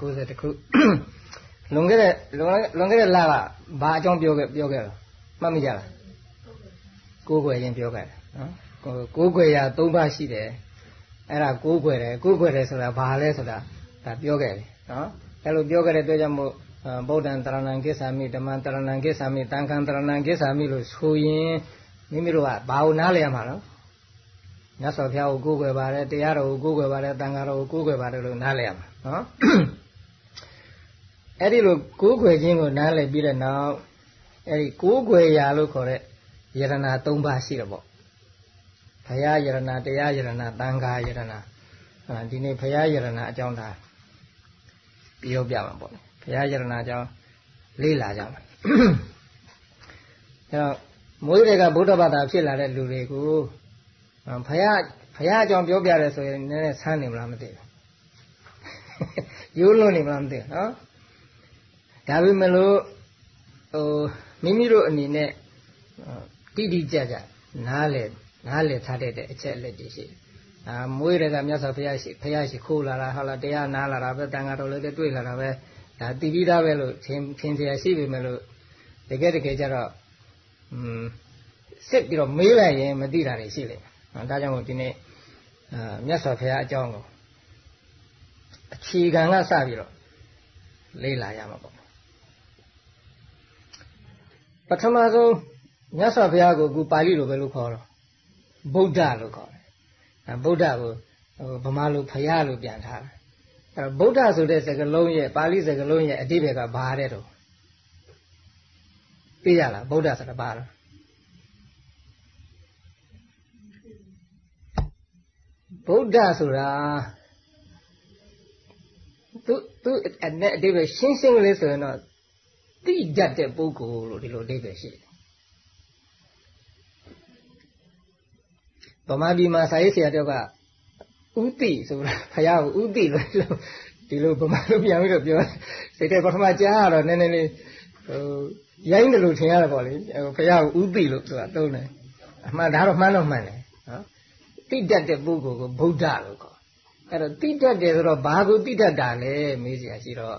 90တခုလွန်ခဲ့တဲ့လွန်ခဲ့တဲ့လကဘာအကြောင်းပြောခဲ့ပြောခဲ့တော့မှတ်မိကြလားကိုးကွယ်ရင်ပြောခဲ့တယ်နော်ကိုးကွယ်ရာ၃ပါးရှိတယ်အဲ့ဒါကိုးကွယ်တယ်ကိုးကွယ်တယ်ဆိုတာဘာလဲဆိုတာဒါပြောခဲ့တယ်နော်အဲ့လိုပြောခဲ့တဲ့အတွက်ကြောင့်မို့ဗုဒ္ဓံတရဏံကိစ္ဆာမိဓမ္မံတရဏံကိစ္ဆာမိတန်ခံတရဏံကိစ္ဆာမိလို့ဆိုရင်မိမိတို့ကဘာကိုနားလည်ရမှာနော်မြတ်စွာဘုရားကိုကိုးကွယ်ပါတယ်တရားတော်ကိုကိုးကွယ်ပါတယ်တန်ခါတော်ကိုကိုးကွယ်ပါတယ်လို့နားလည်ရမှာနော် အဲ့ဒီလိုကိုးကွယ်ခြင်းကိုနားလည်ပြီးတဲ့နောက်အဲ့ဒီကိုးကွယ်ရာလို့ခေါ်တဲ့ယရဏ၃ပါးရှိတယ်ပေါ့ဘုရားယရဏတရားယရဏတန်ခါယရဏဒီနေ့ဘုရားယရဏအကြောင်းဒါပြောပြမှာပေါ့ဘုရားယရဏအကြောင်းလေ့လာကြမှာအဲတော့မိုးတွေကဗုဒ္ဓဘာသာဖြစ်လာတဲ့လူတွေကိုဘုရားဘုရားအကြောင်းပြောပြတယ်ဆိုရင်နည်းနည်းဆန်းနေမလားမသိဘူးရိုးလွန်းနေမလားမသိဘူးနော် ဒါပေမဲ့လို့ဟိုမိမိတို့အနေနဲ့တိတိကျကျနားလေနားလေထားတဲ့အချက်လက်တွေရှိအာမွေးတွေကမြတ်စွာဘုရားရှိဘုရားရှိခိုးလာတာဟုတ်လားတရားနားလာတာပဲတန်ခါတော်လည်းတွေ့လာတာပဲဒါတည်ပြီးသားပဲလို့ထင်ထင်เสียရှိပေမဲ့လို့တကယ်တကယ်ကျတော့อืมစစ်ပြီးတော့မေးလိုက်ရင်မသိတာတွေရှိလိမ့်မယ်ဒါကြောင့်မို့ဒီနေ့အာမြတ်စွာဘုရားအကြောင်းကိုအခြေခံကစပြီးတော့လေ့လာရမှာပေါ့ ပထမဆုံးမြတ်စွာဘုရားကိုအခုပါဠိလိုပဲလို့ခေါ်တော့ဗုဒ္ဓလို့ခေါ်တယ်အဲဗုဒ္ဓကိုဗမာလိုဖရာလို့ပြန်ထားတယ်အဲဗုဒ္ဓဆိုတဲ့စကားလုံးရဲ့ပါဠိစကားလုံးရဲ့အတိပ္ပယ်ကဘာတဲ့တော့သိရလားဗုဒ္ဓဆိုတာဘာလဲဗုဒ္ဓဆိုတာသူသူအဲ့အတိပ္ပယ်ရှင်းရှင်းလေးဆိုရင်တော့ သိတတ်တဲ့ပုဂ္ဂိုလ်လို့ဒီလိုအတိပ္ပယ်ရှိတယ်ဗမာပြည်မှာစာရေးဆရာတယောက်ကဥတိဆိုတာဖယားကိုဥတိလို့ဒီလိုဗမာလိုပြန်ပြီးတော့ပြောစိတ်ထဲပထမကြားရတော့နည်းနည်းလေးဟိုရိုင်းတယ်လို့ထင်ရတယ်ပေါ့လေဖယားကိုဥတိလို့ဆိုတာသုံးတယ်အမှန်ဒါတော့မှန်တော့မှန်တယ်နော်တိတတ်တဲ့ပုဂ္ဂိုလ်ကိုဗုဒ္ဓလို့ခေါ်အဲ့တော့တိတတ်တယ်ဆိုတော့ဘာကိုတိတတ်တာလဲမေးစရာရှိတော့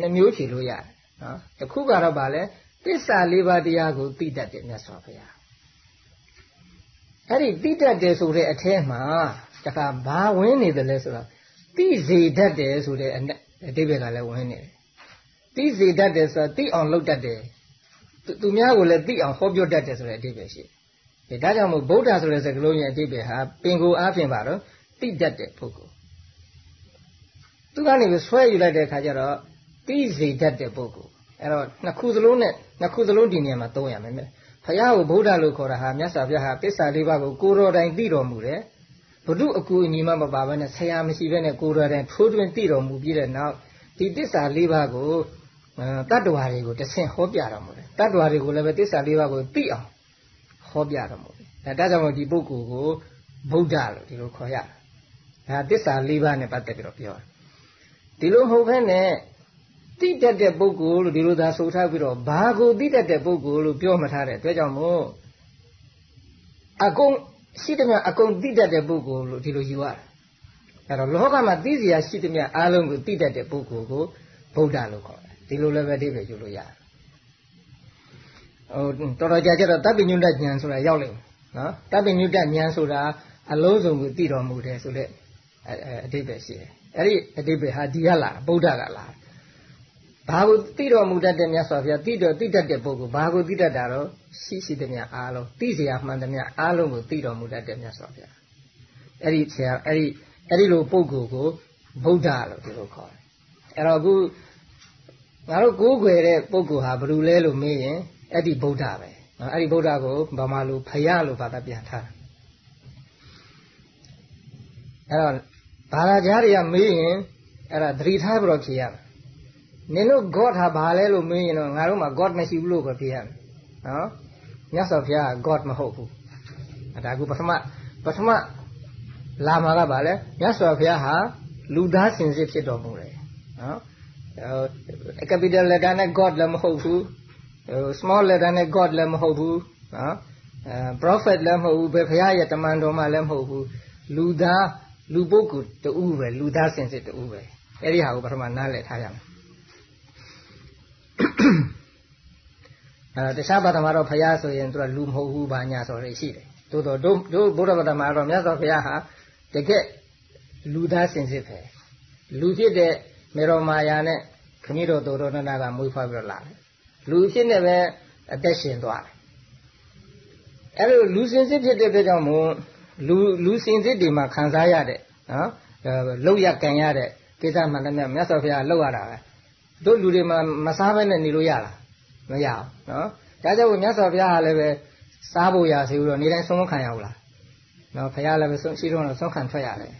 နှမျိုးဖြေလို့ရတယ် နော်တခုကတော့ဗာလဲသစ္စာလေးပါးတရားကိုသိတတ်တယ်မြတ်စွာဘုရားအဲ့ဒီသိတတ်တယ်ဆိုတဲ့အထဲမှာတခါဘာဝင်နေတယ်လဲဆိုတော့သိစေတတ်တယ်ဆိုတဲ့အတိပ္ပယ်ကလည်းဝင်နေတယ်သိစေတတ်တယ်ဆိုတော့သိအောင်လုပ်တတ်တယ်သူများကိုလည်းသိအောင်ဟောပြောတတ်တယ်ဆိုတဲ့အတိပ္ပယ်ရှိတယ်ဒါကြောင့်မို့ဗုဒ္ဓဆိုတဲ့စကားလုံးရဲ့အတိပ္ပယ်ဟာပင်ကိုအားဖြင့်ပါတော့သိတတ်တဲ့ပုဂ္ဂိုလ်သူကနေပြီးဆွဲယူလိုက်တဲ့အခါကျတော့ သိစေတတ်တဲ့ပုဂ္ဂိုလ်အဲ့တော့နှစ်ခုစလုံးနဲ့နှစ်ခုစလုံးဒီနေရာမှာသုံးရမယ်ဘုရားကိုဗုဒ္ဓလို့ခေါ်တာဟာမြတ်စွာဘုရားဟာပစ္စာလေးပါးကိုကိုတော်တိုင်သိတော်မူတယ်ဘုဒ္ဓအကူအညီမှမပါဘဲနဲ့ဆရာမရှိဘဲနဲ့ကိုတော်တိုင်ထိုးထွင်းသိတော်မူပြီးတဲ့နောက်ဒီတစ္ဆာလေးပါးကိုတတ္တဝါတွေကိုတဆင့်ဟောပြတော်မူတယ်တတ္တဝါတွေကိုလည်းပဲတစ္ဆာလေးပါးကိုသိအောင်ဟောပြတော်မူတယ်အဲဒါကြောင့်ဒီပုဂ္ဂိုလ်ကိုဗုဒ္ဓလို့ဒီလိုခေါ်ရတာဒါတစ္ဆာလေးပါးနဲ့ပတ်သက်ပြီးတော့ပြောတယ်ဒီလိုမဟုတ်ဘဲနဲ့ တိတတ်တဲ့ပုဂ္ဂိုလ်လို့ဒီလိုသာဆိုထားပြီးတော့ဘာကိုတိတတ်တဲ့ပုဂ္ဂိုလ်လို့ပြောမထားတဲ့အတွက်ကြောင့်မို့အကုန်ရှိသမျှအကုန်တိတတ်တဲ့ပုဂ္ဂိုလ်လို့ဒီလိုယူရတယ်အဲတော့လောကမှာသိစရာရှိသမျှအားလုံးကိုတိတတ်တဲ့ပုဂ္ဂိုလ်ကိုဗုဒ္ဓလို့ခေါ်တယ်ဒီလိုလည်းပဲအဓိပ္ပာယ်ယူလို့ရတယ်ဟိုတော်တော်ကြာကျတော့တပ်ပိညုတ္တဉာဏ်ဆိုတာရောက်လိမ့်မယ်နော်တပ်ပိညုတ္တဉာဏ်ဆိုတာအလုံးစုံကိုသိတော်မူတယ်ဆိုတဲ့အဓိပ္ပာယ်ရှိတယ်အဲ့ဒီအဓိပ္ပာယ်ဟာဒီကလာဗုဒ္ဓကလာ ဘာကိုသိတော်မူတတ်တဲ့မြတ်စွာဘုရားသိတော်သိတတ်တဲ့ပုဂ္ဂိုလ်ဘာကိုသိတတ်တာတော့ရှိရှိသမျှအားလုံးသိเสียမှန်သမျှအားလုံးကိုသိတော်မူတတ်တဲ့မြတ်စွာဘုရားအဲ့ဒီဆရာအဲ့ဒီအဲ့ဒီလိုပုဂ္ဂိုလ်ကိုဗုဒ္ဓလို့ဒီလိုခေါ်တယ်အဲ့တော့အခုငါတို့ကိုးကွယ်တဲ့ပုဂ္ဂိုလ်ဟာဘယ်လိုလဲလို့မေးရင်အဲ့ဒီဗုဒ္ဓပဲနော်အဲ့ဒီဗုဒ္ဓကိုဗမာလိုဖယားလို့ဘာသာပြန်ထားအဲ့တော့ဘာသာကြားတွေကမေးရင်အဲ့ဒါသတိထားပြီးတော့ဖြေရမယ် နင်တို့ God ဟာဘာလဲလို့မေးရင်တော့ငါတို့မှာ God မရှိဘူးလို့ပဲဖြေရမယ်နော်မြတ်စွာဘုရားက God မဟုတ်ဘူးဒါကပထမပထမလာမှာကဘာလဲမြတ်စွာဘုရားဟာလူသားစင်စစ်ဖြစ်တော်မူတယ်နော် capital letter နဲ့ God လည်းမဟုတ်ဘူး small letter နဲ့ God လည်းမဟုတ်ဘူးနော်အဲ prophet လည်းမဟုတ်ဘူးဘယ်ဘုရားရဲ့တမန်တော်မှလည်းမဟုတ်ဘူးလူသားလူပုဂ္ဂိုလ်တူပဲလူသားစင်စစ်တူပဲအဲ့ဒီဟာကိုပထမနားလည်ထားရမယ် အဲတခြားဘာသာမှာတော့ဘုရားဆိုရင်သူကလူမဟုတ်ဘူးဘာညာဆိုရရှိတယ်သို့တော့တို့တို့ဘုရားဘာသာမှာတော့မြတ်စွာဘုရားဟာတကယ်လူသားစင်စစ်ပဲလူဖြစ်တဲ့မေရောမာယာနဲ့ခမည်းတော်တော်တော်နန္ဒကမွေးဖွားပြီးတော့လာတယ်လူဖြစ်နေပဲအသက်ရှင်သွားတယ်အဲ့လိုလူစင်စစ်ဖြစ်တဲ့အတွက်ကြောင့်မို့လူလူစင်စစ်တွေမှာခံစားရတဲ့နော်လောက်ရကန်ရတဲ့ကိစ္စမှလည်းမြတ်စွာဘုရားလောက်ရတာပဲ တို့လူတွေမှာမစားဘဲနဲ့နေလို့ရလားမရအောင်နော်ဒါကြောင့်မြတ်စွာဘုရားကလည်းပဲစားဖို့ရစေဘူးတော့နေတိုင်းဆုံးခံရဘူးလားနော်ဘုရားလည်းပဲဆုံးရှိတော့ဆုံးခံထွက်ရတယ်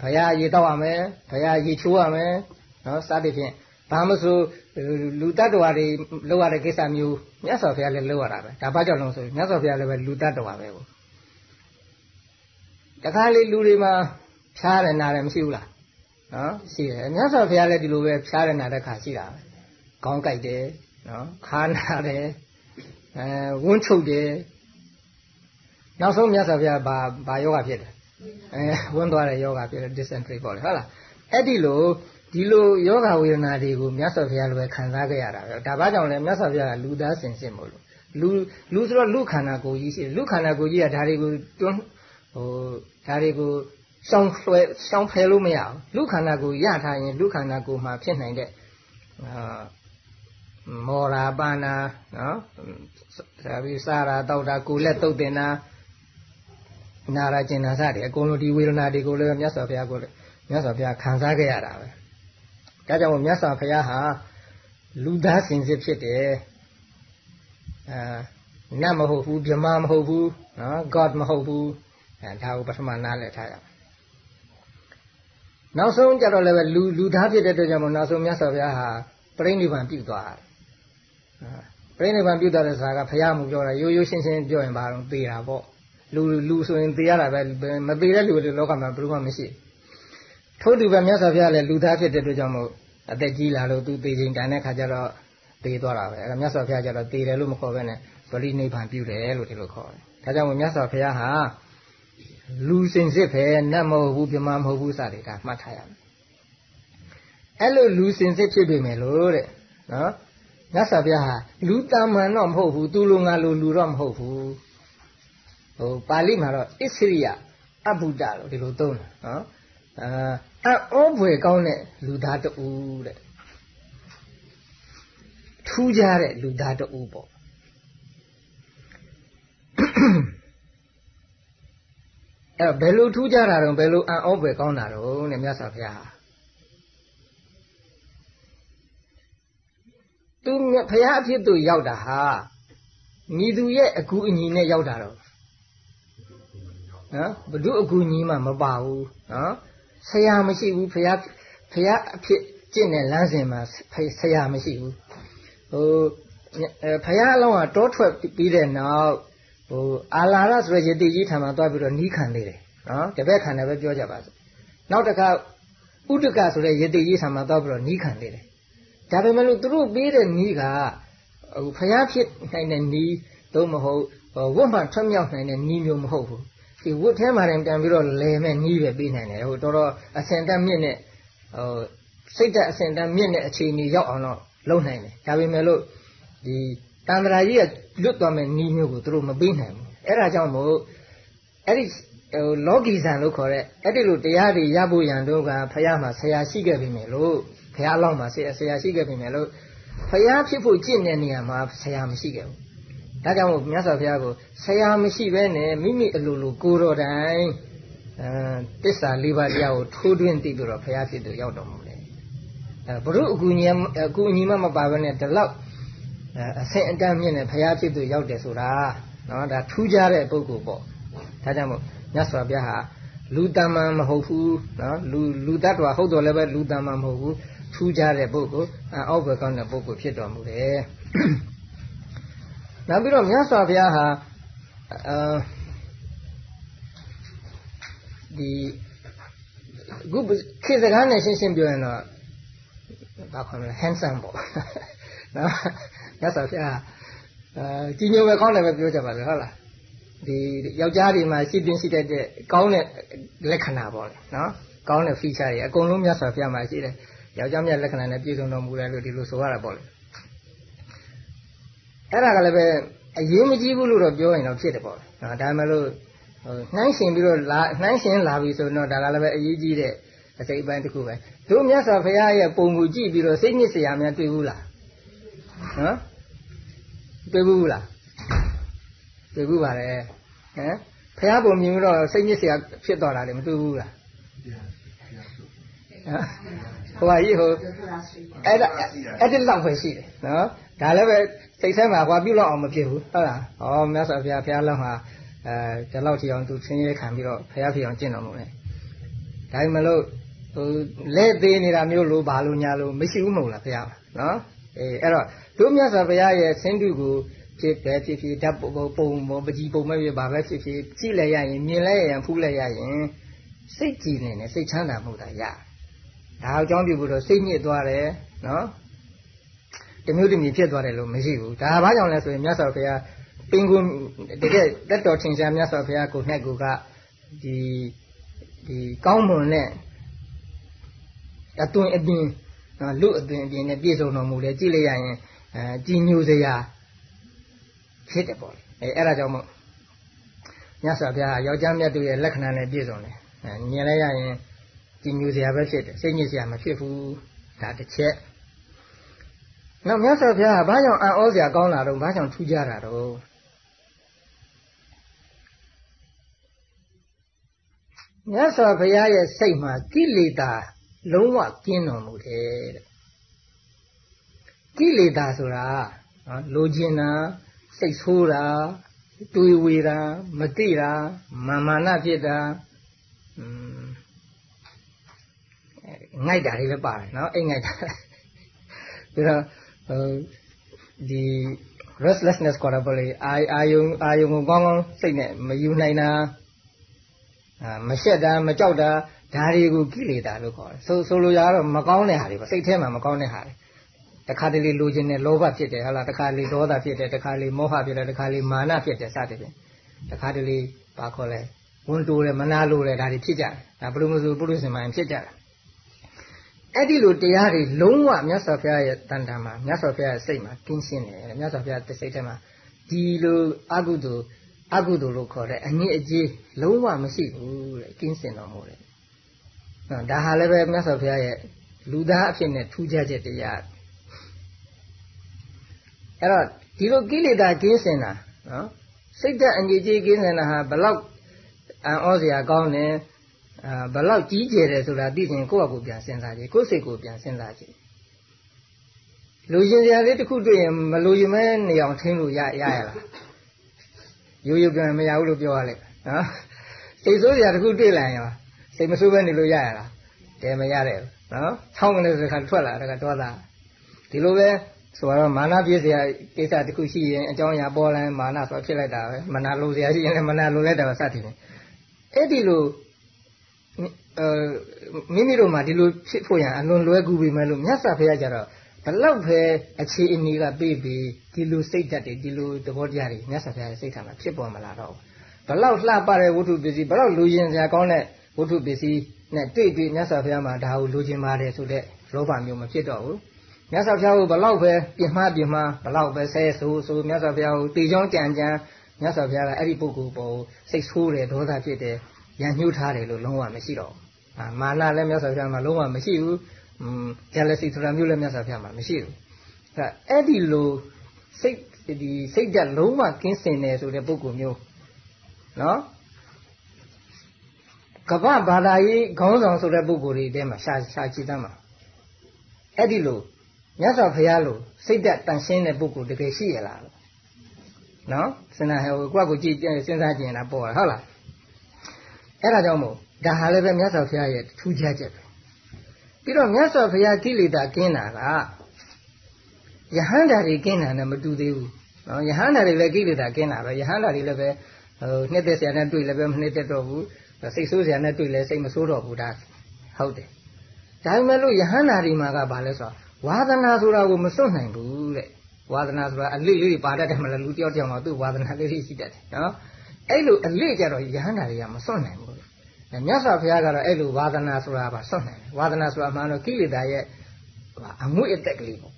ဘုရားရေတောက်ရမယ်ဘုရားရေချိုးရမယ်နော်စသဖြင့်ဘာမဆိုလူတ attva တွေလောက်ရတဲ့ကိစ္စမျိုးမြတ်စွာဘုရားလည်းလောက်ရတာပဲဒါဘာကြောင့်လဲဆိုမြတ်စွာဘုရားလည်းပဲလူတ attva ပဲပေါ့တခါလေလူတွေမှာဖြားတယ်နာတယ်မရှိဘူးလား နော်ရှိတယ်မြတ်စွာဘုရားလည်းဒီလိုပဲဖြားတယ်နာတဲ့ခါရှိတာပဲခေါင်းကိုက်တယ်နော်ခါနာတယ်အဲဝန်းချုပ်တယ်နောက်ဆုံးမြတ်စွာဘုရားဘာဘာယောဂဖြစ်တယ်အဲဝန်းသွားတဲ့ယောဂဖြစ်တယ် dysentery ပေါ့လေဟုတ်လားအဲ့ဒီလိုဒီလိုယောဂဝေဒနာတွေကိုမြတ်စွာဘုရားလိုပဲခံစားခဲ့ရတာပဲဒါဘာကြောင့်လဲမြတ်စွာဘုရားကလူသားစင်စစ်မို့လို့လူလူဆိုတော့လူခန္ဓာကိုယ်ကြီးရှိတယ်လူခန္ဓာကိုယ်ကြီးကဒါတွေကိုတွန်းဟိုဒါတွေကို ရှောင်လွှဲရှောင်ဖယ်လို့မရဘူးလူခန္ဓာကိုယ်ရထားရင်လူခန္ဓာကိုယ်မှာဖြစ်နိုင်တဲ့အာမောရာပါနာနော်ဒါပြီးစားတာတောက်တာကိုလက်တုတ်တင်တာနာရာကျင်နာစတယ်အကုန်လုံးဒီဝေဒနာတွေကိုလည်းမြတ်စွာဘုရားကိုမြတ်စွာဘုရားခံစားခဲ့ရတာပဲဒါကြောင့်မြတ်စွာဘုရားဟာလူသားစင်စစ်ဖြစ်တယ်အာနတ်မဟုတ်ဘူးဗြဟ္မာမဟုတ်ဘူးနော် God မဟုတ်ဘူးအဲဒါကိုပထမနားလည်ထားရအောင် နောက်ဆုံးကြတော့လည်းလူလူသားဖြစ်တဲ့အတွက်ကြောင့်မို့နောက်ဆုံးမြတ်စွာဘုရားဟာပြိဋိဘံပြုသွားတယ်ပြိဋိဘံပြုသွားတဲ့ဆိုတာကဘုရားမူပြောတာရိုးရိုးရှင်းရှင်းပြောရင်ဘာလို့သေတာပေါ့လူလူဆိုရင်သေရတာပဲမသေတဲ့လူတွေလောကမှာဘယ်သူမှမရှိထို့တူပဲမြတ်စွာဘုရားလည်းလူသားဖြစ်တဲ့အတွက်ကြောင့်မို့အသက်ကြီးလာလို့သူသေခြင်းတန်တဲ့ခါကျတော့သေသွားတာပဲအဲဒါမြတ်စွာဘုရားကျတော့သေတယ်လို့မခေါ်ဘဲနဲ့ဗလိနိဗ္ဗာန်ပြုတယ်လို့ဒီလိုခေါ်တယ်ဒါကြောင့်မို့မြတ်စွာဘုရားဟာ လူစင်စစ်ပဲနတ်မဟုတ်ဘူးပြမမဟုတ်ဘူးစတယ်ဒါမှတ်ထားရမယ်အဲ့လိုလူစင်စစ်ဖြစ်ပြီမယ်လို့တဲ့နော်မြတ်စွာဘုရားဟာလူတမန်တော့မဟုတ်ဘူးသူလိုငါလိုလူတော့မဟုတ်ဘူးဟိုပါဠိမှာတော့အစ္စရိယအဘုဒ္ဓလို့ဒီလိုသုံးတယ်နော်အာအောဘွယ်ကောင်းတဲ့လူသားတူတဲ့ထူးခြားတဲ့လူသားတူပေါ့ အဲ့တော့ဘယ်လိုထူးခြားတာတော့ဘယ်လိုအံ့ဩဖွယ်ကောင်းတာတော့နဲ့မြတ်စွာဘုရားသူဘုရားအဖြစ်သူရောက်တာဟာညီသူရဲ့အကူအညီနဲ့ရောက်တာတော့နော်ဘု து အကူညီမှမပါဘူးနော်ဆရာမရှိဘူးဘုရားဘုရားအဖြစ်ကျင့်တဲ့လမ်းစဉ်မှာဆရာမရှိဘူးဟိုဘုရားအလောင်းကတောထွက်ပြီးတဲ့နောက် ဟိုအာလာရဆိုတဲ့ယတိကြီးထံမှာသွားပြီးတော့နီးခံနေတယ်နော်တပည့်ခံတယ်ပဲပြောကြပါစို့နောက်တစ်ခါဥဒကဆိုတဲ့ယတိကြီးထံမှာသွားပြီးတော့နီးခံနေတယ်ဒါပေမဲ့လို့သူတို့ပေးတဲ့နီးကဟိုဖျားဖြစ်နိုင်တဲ့နီးသို့မဟုတ်ဝတ်မှန်ထွက်မြောက်နိုင်တဲ့နီးမျိုးမဟုတ်ဘူးဒီဝတ်ထဲမှာတင်ပြန်ပြီးတော့လဲမဲ့နီးပဲပေးနိုင်တယ်ဟိုတော်တော်အစင်တက်မြင့်နဲ့ဟိုစိတ်တက်အစင်တက်မြင့်တဲ့အခြေအနေရောက်အောင်တော့လုပ်နိုင်တယ်ဒါပေမဲ့လို့ဒီ တန္တရာကြီးကလွတ်သွားမဲ့နီးမျိုးကိုသူတို့မပေးနိုင်ဘူးအဲ့ဒါကြောင့်မို့အဲ့ဒီဟိုလောကီဇံလို့ခေါ်တဲ့အဲ့ဒီလိုတရားတွေရဖို့ရန်တို့ကဖះမှာဆရာရှိခဲ့ပြီမယ်လို့ဖះလောက်မှာဆရာဆရာရှိခဲ့ပြီမယ်လို့ဖះဖြစ်ဖို့ကြင့်တဲ့နေရာမှာဆရာမရှိခဲ့ဘူးဒါကြောင့်မို့မြတ်စွာဘုရားကိုဆရာမရှိဘဲနဲ့မိမိအလိုလိုကိုတော်တိုင်အဲတစ္ဆာလေးပါးတရားကိုထိုးထွင်းသိပြီးတော့ဘုရားဖြစ်သူရောက်တော်မူတယ်အဲဘုရုအကူညီအကူညီမမပါဘဲနဲ့ဒီလောက် အဆင့်အတန်းမြင့်တဲ့ဘုရားဖြစ်သူရောက်တယ်ဆိုတာနော်ဒါထူးခြားတဲ့ပုဂ္ဂိုလ်ပေါ့ဒါကြောင့်မို့မြတ်စွာဘုရားဟာလူတမန်မဟုတ်ဘူးနော်လူလူတ attva ဟုတ်တော်လည်းပဲလူတမန်မဟုတ်ဘူးထူးခြားတဲ့ပုဂ္ဂိုလ်အောက်ဘက်ကောင်းတဲ့ပုဂ္ဂိုလ်ဖြစ်တော်မူတယ်နောက်ပြီးတော့မြတ်စွာဘုရားဟာအာဒီခုခေတ်စကားနဲ့ရှင်းရှင်းပြောရင်တော့ဘာခေါ်မလဲ handsome ပေါ့နော် မြတ်စွာဘုရားအာကြီးညိုပဲကောင်းတယ်ပဲပြောကြပါလေဟုတ်လားဒီယောက်ျားတွေမှာရှိတင်ရှိတတ်တဲ့ကောင်းတဲ့လက္ခဏာပေါ့လေနော်ကောင်းတဲ့ feature တွေအကုန်လုံးမြတ်စွာဘုရားမှာရှိတယ်ယောက်ျားမြတ်လက္ခဏာနဲ့ပြည့်စုံတော်မူတယ်လို့ဒီလိုဆိုရတာပေါ့လေအဲ့ဒါကလည်းပဲအရေးမကြီးဘူးလို့တော့ပြောရင်တော့ဖြစ်တယ်ပေါ့လေဒါပေမဲ့လို့နှိုင်းရှင်ပြီးတော့လာနှိုင်းရှင်လာပြီဆိုတော့ဒါကလည်းပဲအရေးကြီးတဲ့အစိတ်အပိုင်းတစ်ခုပဲတို့မြတ်စွာဘုရားရဲ့ပုံကိုကြည့်ပြီးတော့စိတ်ညစ်စရာများတွေ့ဘူးလား ဟမ်တွေ့ဘူးလားတွေ့ဘူးပါလေဟမ်ဘုရားပုံမြင်တော့စိတ်ညစ်စရာဖြစ်သွားတာလေမတွေ့ဘူးလားဟိုဟာကြီးဟိုအဲ့ဒါအဲ့ဒီလောက်ပဲရှိတယ်နော်ဒါလည်းပဲစိတ်ထဲမှာဟွာပြုတ်လောက်အောင်မဖြစ်ဘူးဟုတ်လားဩမြတ်စွာဘုရားဘုရားလောက်မှာအဲဒီလောက်ထီအောင်သူဆင်းရဲခံပြီးတော့ဘုရားဖြစ်အောင်ကျင့်တော်မူတယ်ဒါမှမလို့ဟိုလက်သေးနေတာမျိုးလို့ဘာလို့ညာလို့မရှိဘူးမဟုတ်လားဘုရားနော် အေးအဲ့တော့တို့မြတ်စွာဘုရားရဲ့ဆင်းတုကိုဖြစ်ပဲဖြစ်ဖြစ်ဓာတ်ပုံပုံပုံပကြီးပုံမဲ့ပြပါပဲဖြစ်ဖြစ်ကြည့်လဲရရင်မြင်လဲရရင်ဖူးလဲရရင်စိတ်ကြည်နေတယ်စိတ်ချမ်းသာမှုတာရဒါအကြောင်းပြုဖို့တော့စိတ်ညစ်သွားတယ်နော်တမျိုးတမျိုးဖြစ်သွားတယ်လို့မရှိဘူးဒါဘာကြောင့်လဲဆိုရင်မြတ်စွာဘုရားပင်ကိုတကယ်တက်တော်ထင်ရှားမြတ်စွာဘုရားကိုနဲ့ကိုကဒီဒီကောင်းမွန်တဲ့အသွင်အပြင် လူအသွင်အပြင်နဲ့ပြည့်စုံတော်မူတယ်ကြည့်လိုက်ရရင်အဲကြည်ညိုစရာဖြစ်တယ်ပေါ့အဲအဲ့ဒါကြောင့်မို့မြတ်စွာဘုရားယောက်ျားမြတ်တို့ရဲ့လက္ခဏာနဲ့ပြည့်စုံတယ်အဲမြင်လိုက်ရရင်ကြည်ညိုစရာပဲဖြစ်တယ်စိတ်ညစ်စရာမဖြစ်ဘူးဒါတစ်ချက်နောက်မြတ်စွာဘုရားကဘာကြောင့်အံ့ဩစရာကောင်းလာတော့ဘာကြောင့်ထူးခြားတာတော့မြတ်စွာဘုရားရဲ့စိတ်မှာကိလေသာ လုံးဝကင်းတော်မူတယ်တဲ့ကိလေသာဆိုတာနော်လိုချင်တာစိတ်ဆိုးတာတွေးဝေတာမတိတာမာမာနဖြစ်တာอืมငိုက်တာတွေလည်းပါတယ်နော်အိမ်ငိုက်တာဒါတော့ဒီ restlessness ခေါ်တာပေါ့လေအာအာယုံအာယုံကိုကောင်းကောင်းစိတ်နဲ့မယူနိုင်တာအာမရှက်တာမကြောက်တာ ဒါတွေကိုကိလေသာလို့ခေါ်တယ်ဆိုဆိုလိုရတော့မကောင်းတဲ့ဟာတွေပေါ့စိတ်ထဲမှာမကောင်းတဲ့ဟာတွေတခါတလေလိုချင်တဲ့လောဘဖြစ်တယ်ဟုတ်လားတခါလေဒေါသဖြစ်တယ်တခါလေမောဟဖြစ်တယ်တခါလေမာနဖြစ်တယ်စသဖြင့်တခါတလေဘာခေါ်လဲဝန်တိုးတယ်မနာလိုတယ်ဒါတွေဖြစ်ကြတယ်ဒါဘုလိုမဆိုပုရိသင်မှန်ဖြစ်ကြတာအဲ့ဒီလိုတရားတွေလုံးဝမြတ်စွာဘုရားရဲ့တန်တန်မှာမြတ်စွာဘုရားရဲ့စိတ်မှာကင်းရှင်းတယ်မြတ်စွာဘုရားစိတ်ထဲမှာဒီလိုအကုသိုလ်အကုသိုလ်လို့ခေါ်တဲ့အငြိအကျေးလုံးဝမရှိဘူးတဲ့ကင်းစင်တော်မူတယ် ဒါဟာလည်းပဲမြတ်စွာဘုရားရဲ့လူသားအဖြစ်နဲ့ထူးခြားချက်တရားအဲ့တော့ဒီလိုကိလေသာကင်းစင်တာနော်စိတ်ဓာတ်အငြိကြီးကင်းစင်တာဟာဘလောက်အံ့ဩစရာကောင်းတယ်အာဘလောက်ကြီးကျယ်တယ်ဆိုတာသိရင်ကိုယ့်အကူပြန်စဉ်းစားကြည့်ကိုယ့်စိတ်ကိုပြန်စဉ်းစားကြည့်လူရှင်စရာလေးတစ်ခုတွေ့ရင်မလူရင်မဲနေအောင်ထင်းလို့ရရရလားရိုးရိုးပြန်မရဘူးလို့ပြောရလိုက်နော်စိတ်ဆိုးစရာတစ်ခုတွေ့လာရင် စိတ်မဆိုးပဲနေလို့ရရလားတဲမရတယ်နော်ဆောင်းကလေးဆိုခါထွက်လာတကတော့တာဒီလိုပဲဆိုတော့မာနပြည့်စရာကိစ္စတစ်ခုရှိရင်အကြောင်းအရာပေါ်လာရင်မာနဆိုဖြစ်လိုက်တာပဲမနာလိုစရာရှိရင်လည်းမနာလိုလိုက်တာပဲစသည်ဖြင့်အဲ့ဒီလိုအဲမိမိတို့မှာဒီလိုဖြစ်ဖို့ရန်အလွန်လွယ်ကူပြီမဲ့လို့မြတ်စွာဘုရားကျတော့ဘလောက်ပဲအခြေအနေကပေးပြီးဒီလိုစိတ်ဓာတ်တွေဒီလိုသဘောတရားတွေမြတ်စွာဘုရားရဲ့စိတ်ထားမှာဖြစ်ပေါ်မလာတော့ဘလောက်လှပတဲ့ဝတ္ထုပစ္စည်းဘလောက်လူရင်စရာကောင်းတဲ့ ဝတ္ထုပစ္စည်းနဲ့တွေ့ပြီးမြတ်စွာဘုရားမှာဒါကိုလူချင်းပါတယ်ဆိုတဲ့လောဘမျိုးမဖြစ်တော့ဘူးမြတ်စွာဘုရားကိုဘလောက်ပဲပြင်မှားပြင်မှားဘလောက်ပဲဆဲဆိုးဆိုးမြတ်စွာဘုရားကိုတေချောင်းကြံကြံမြတ်စွာဘုရားကအဲ့ဒီပုဂ္ဂိုလ်ပေါ်စိတ်ဆိုးတယ်ဒေါသဖြစ်တယ်ရန်ညှိုးထားတယ်လို့လုံးဝမရှိတော့ဘူးမာနလည်းမြတ်စွာဘုရားမှာလုံးဝမရှိဘူး jealousy ဆိုတာမျိုးလည်းမြတ်စွာဘုရားမှာမရှိဘူးအဲအဲ့ဒီလိုစိတ်ဒီစိတ်ဓာတ်လုံးဝကင်းစင်တယ်ဆိုတဲ့ပုဂ္ဂိုလ်မျိုးနော် ကပ္ပဘာသာရေးခေါင်းဆောင်ဆိုတဲ့ပုဂ္ဂိုလ်တွေတဲမှာရှာရှာကြည့်တမ်းမှာအဲ့ဒီလိုမြတ်စွာဘုရားလိုစိတ်ဓာတ်တန်ရှင်းတဲ့ပုဂ္ဂိုလ်တကယ်ရှိရလားလို့နော်စဉ်းစားဟဲ့ကိုယ့်ကိုကြည့်စဉ်းစားကြည့်နေတာပေါ်ဟုတ်လားအဲ့ဒါကြောင့်မို့ဒါဟာလည်းပဲမြတ်စွာဘုရားရဲ့ထူးခြားချက်ပဲပြီးတော့မြတ်စွာဘုရားကိလေသာကင်းတာကယဟန္တာတွေကင်းတာနဲ့မတူသေးဘူးနော်ယဟန္တာတွေလည်းကိလေသာကင်းတာပဲယဟန္တာတွေလည်းပဲဟိုနှစ်သက်ဆရာနဲ့တွေ့လည်းပဲမနှစ်သက်တော့ဘူး စိတ်ဆိုးဆရာနဲ့တွေ့လည်းစိတ်မဆိုးတော့ဘူးဒါဟုတ်တယ်ဒါပေမဲ့လို့ယဟန္တာတွေမှာကဘာလဲဆိုတော့ဝါသနာဆိုတာကိုမစွန့်နိုင်ဘူးတဲ့ဝါသနာဆိုတာအလေးလေးပါတတ်တယ်မလားလူတယောက်တယောက်မှာသူ့ဝါသနာလေးရှိတတ်တယ်နော်အဲ့လိုအလေးကြတော့ယဟန္တာတွေကမစွန့်နိုင်ဘူးမြတ်စွာဘုရားကတော့အဲ့လိုဝါဒနာဆိုတာပါစွန့်နိုင်တယ်ဝါဒနာဆိုတာမှန်တော့ကိလေသာရဲ့အငွေ့အသက်ကလေးပေါ့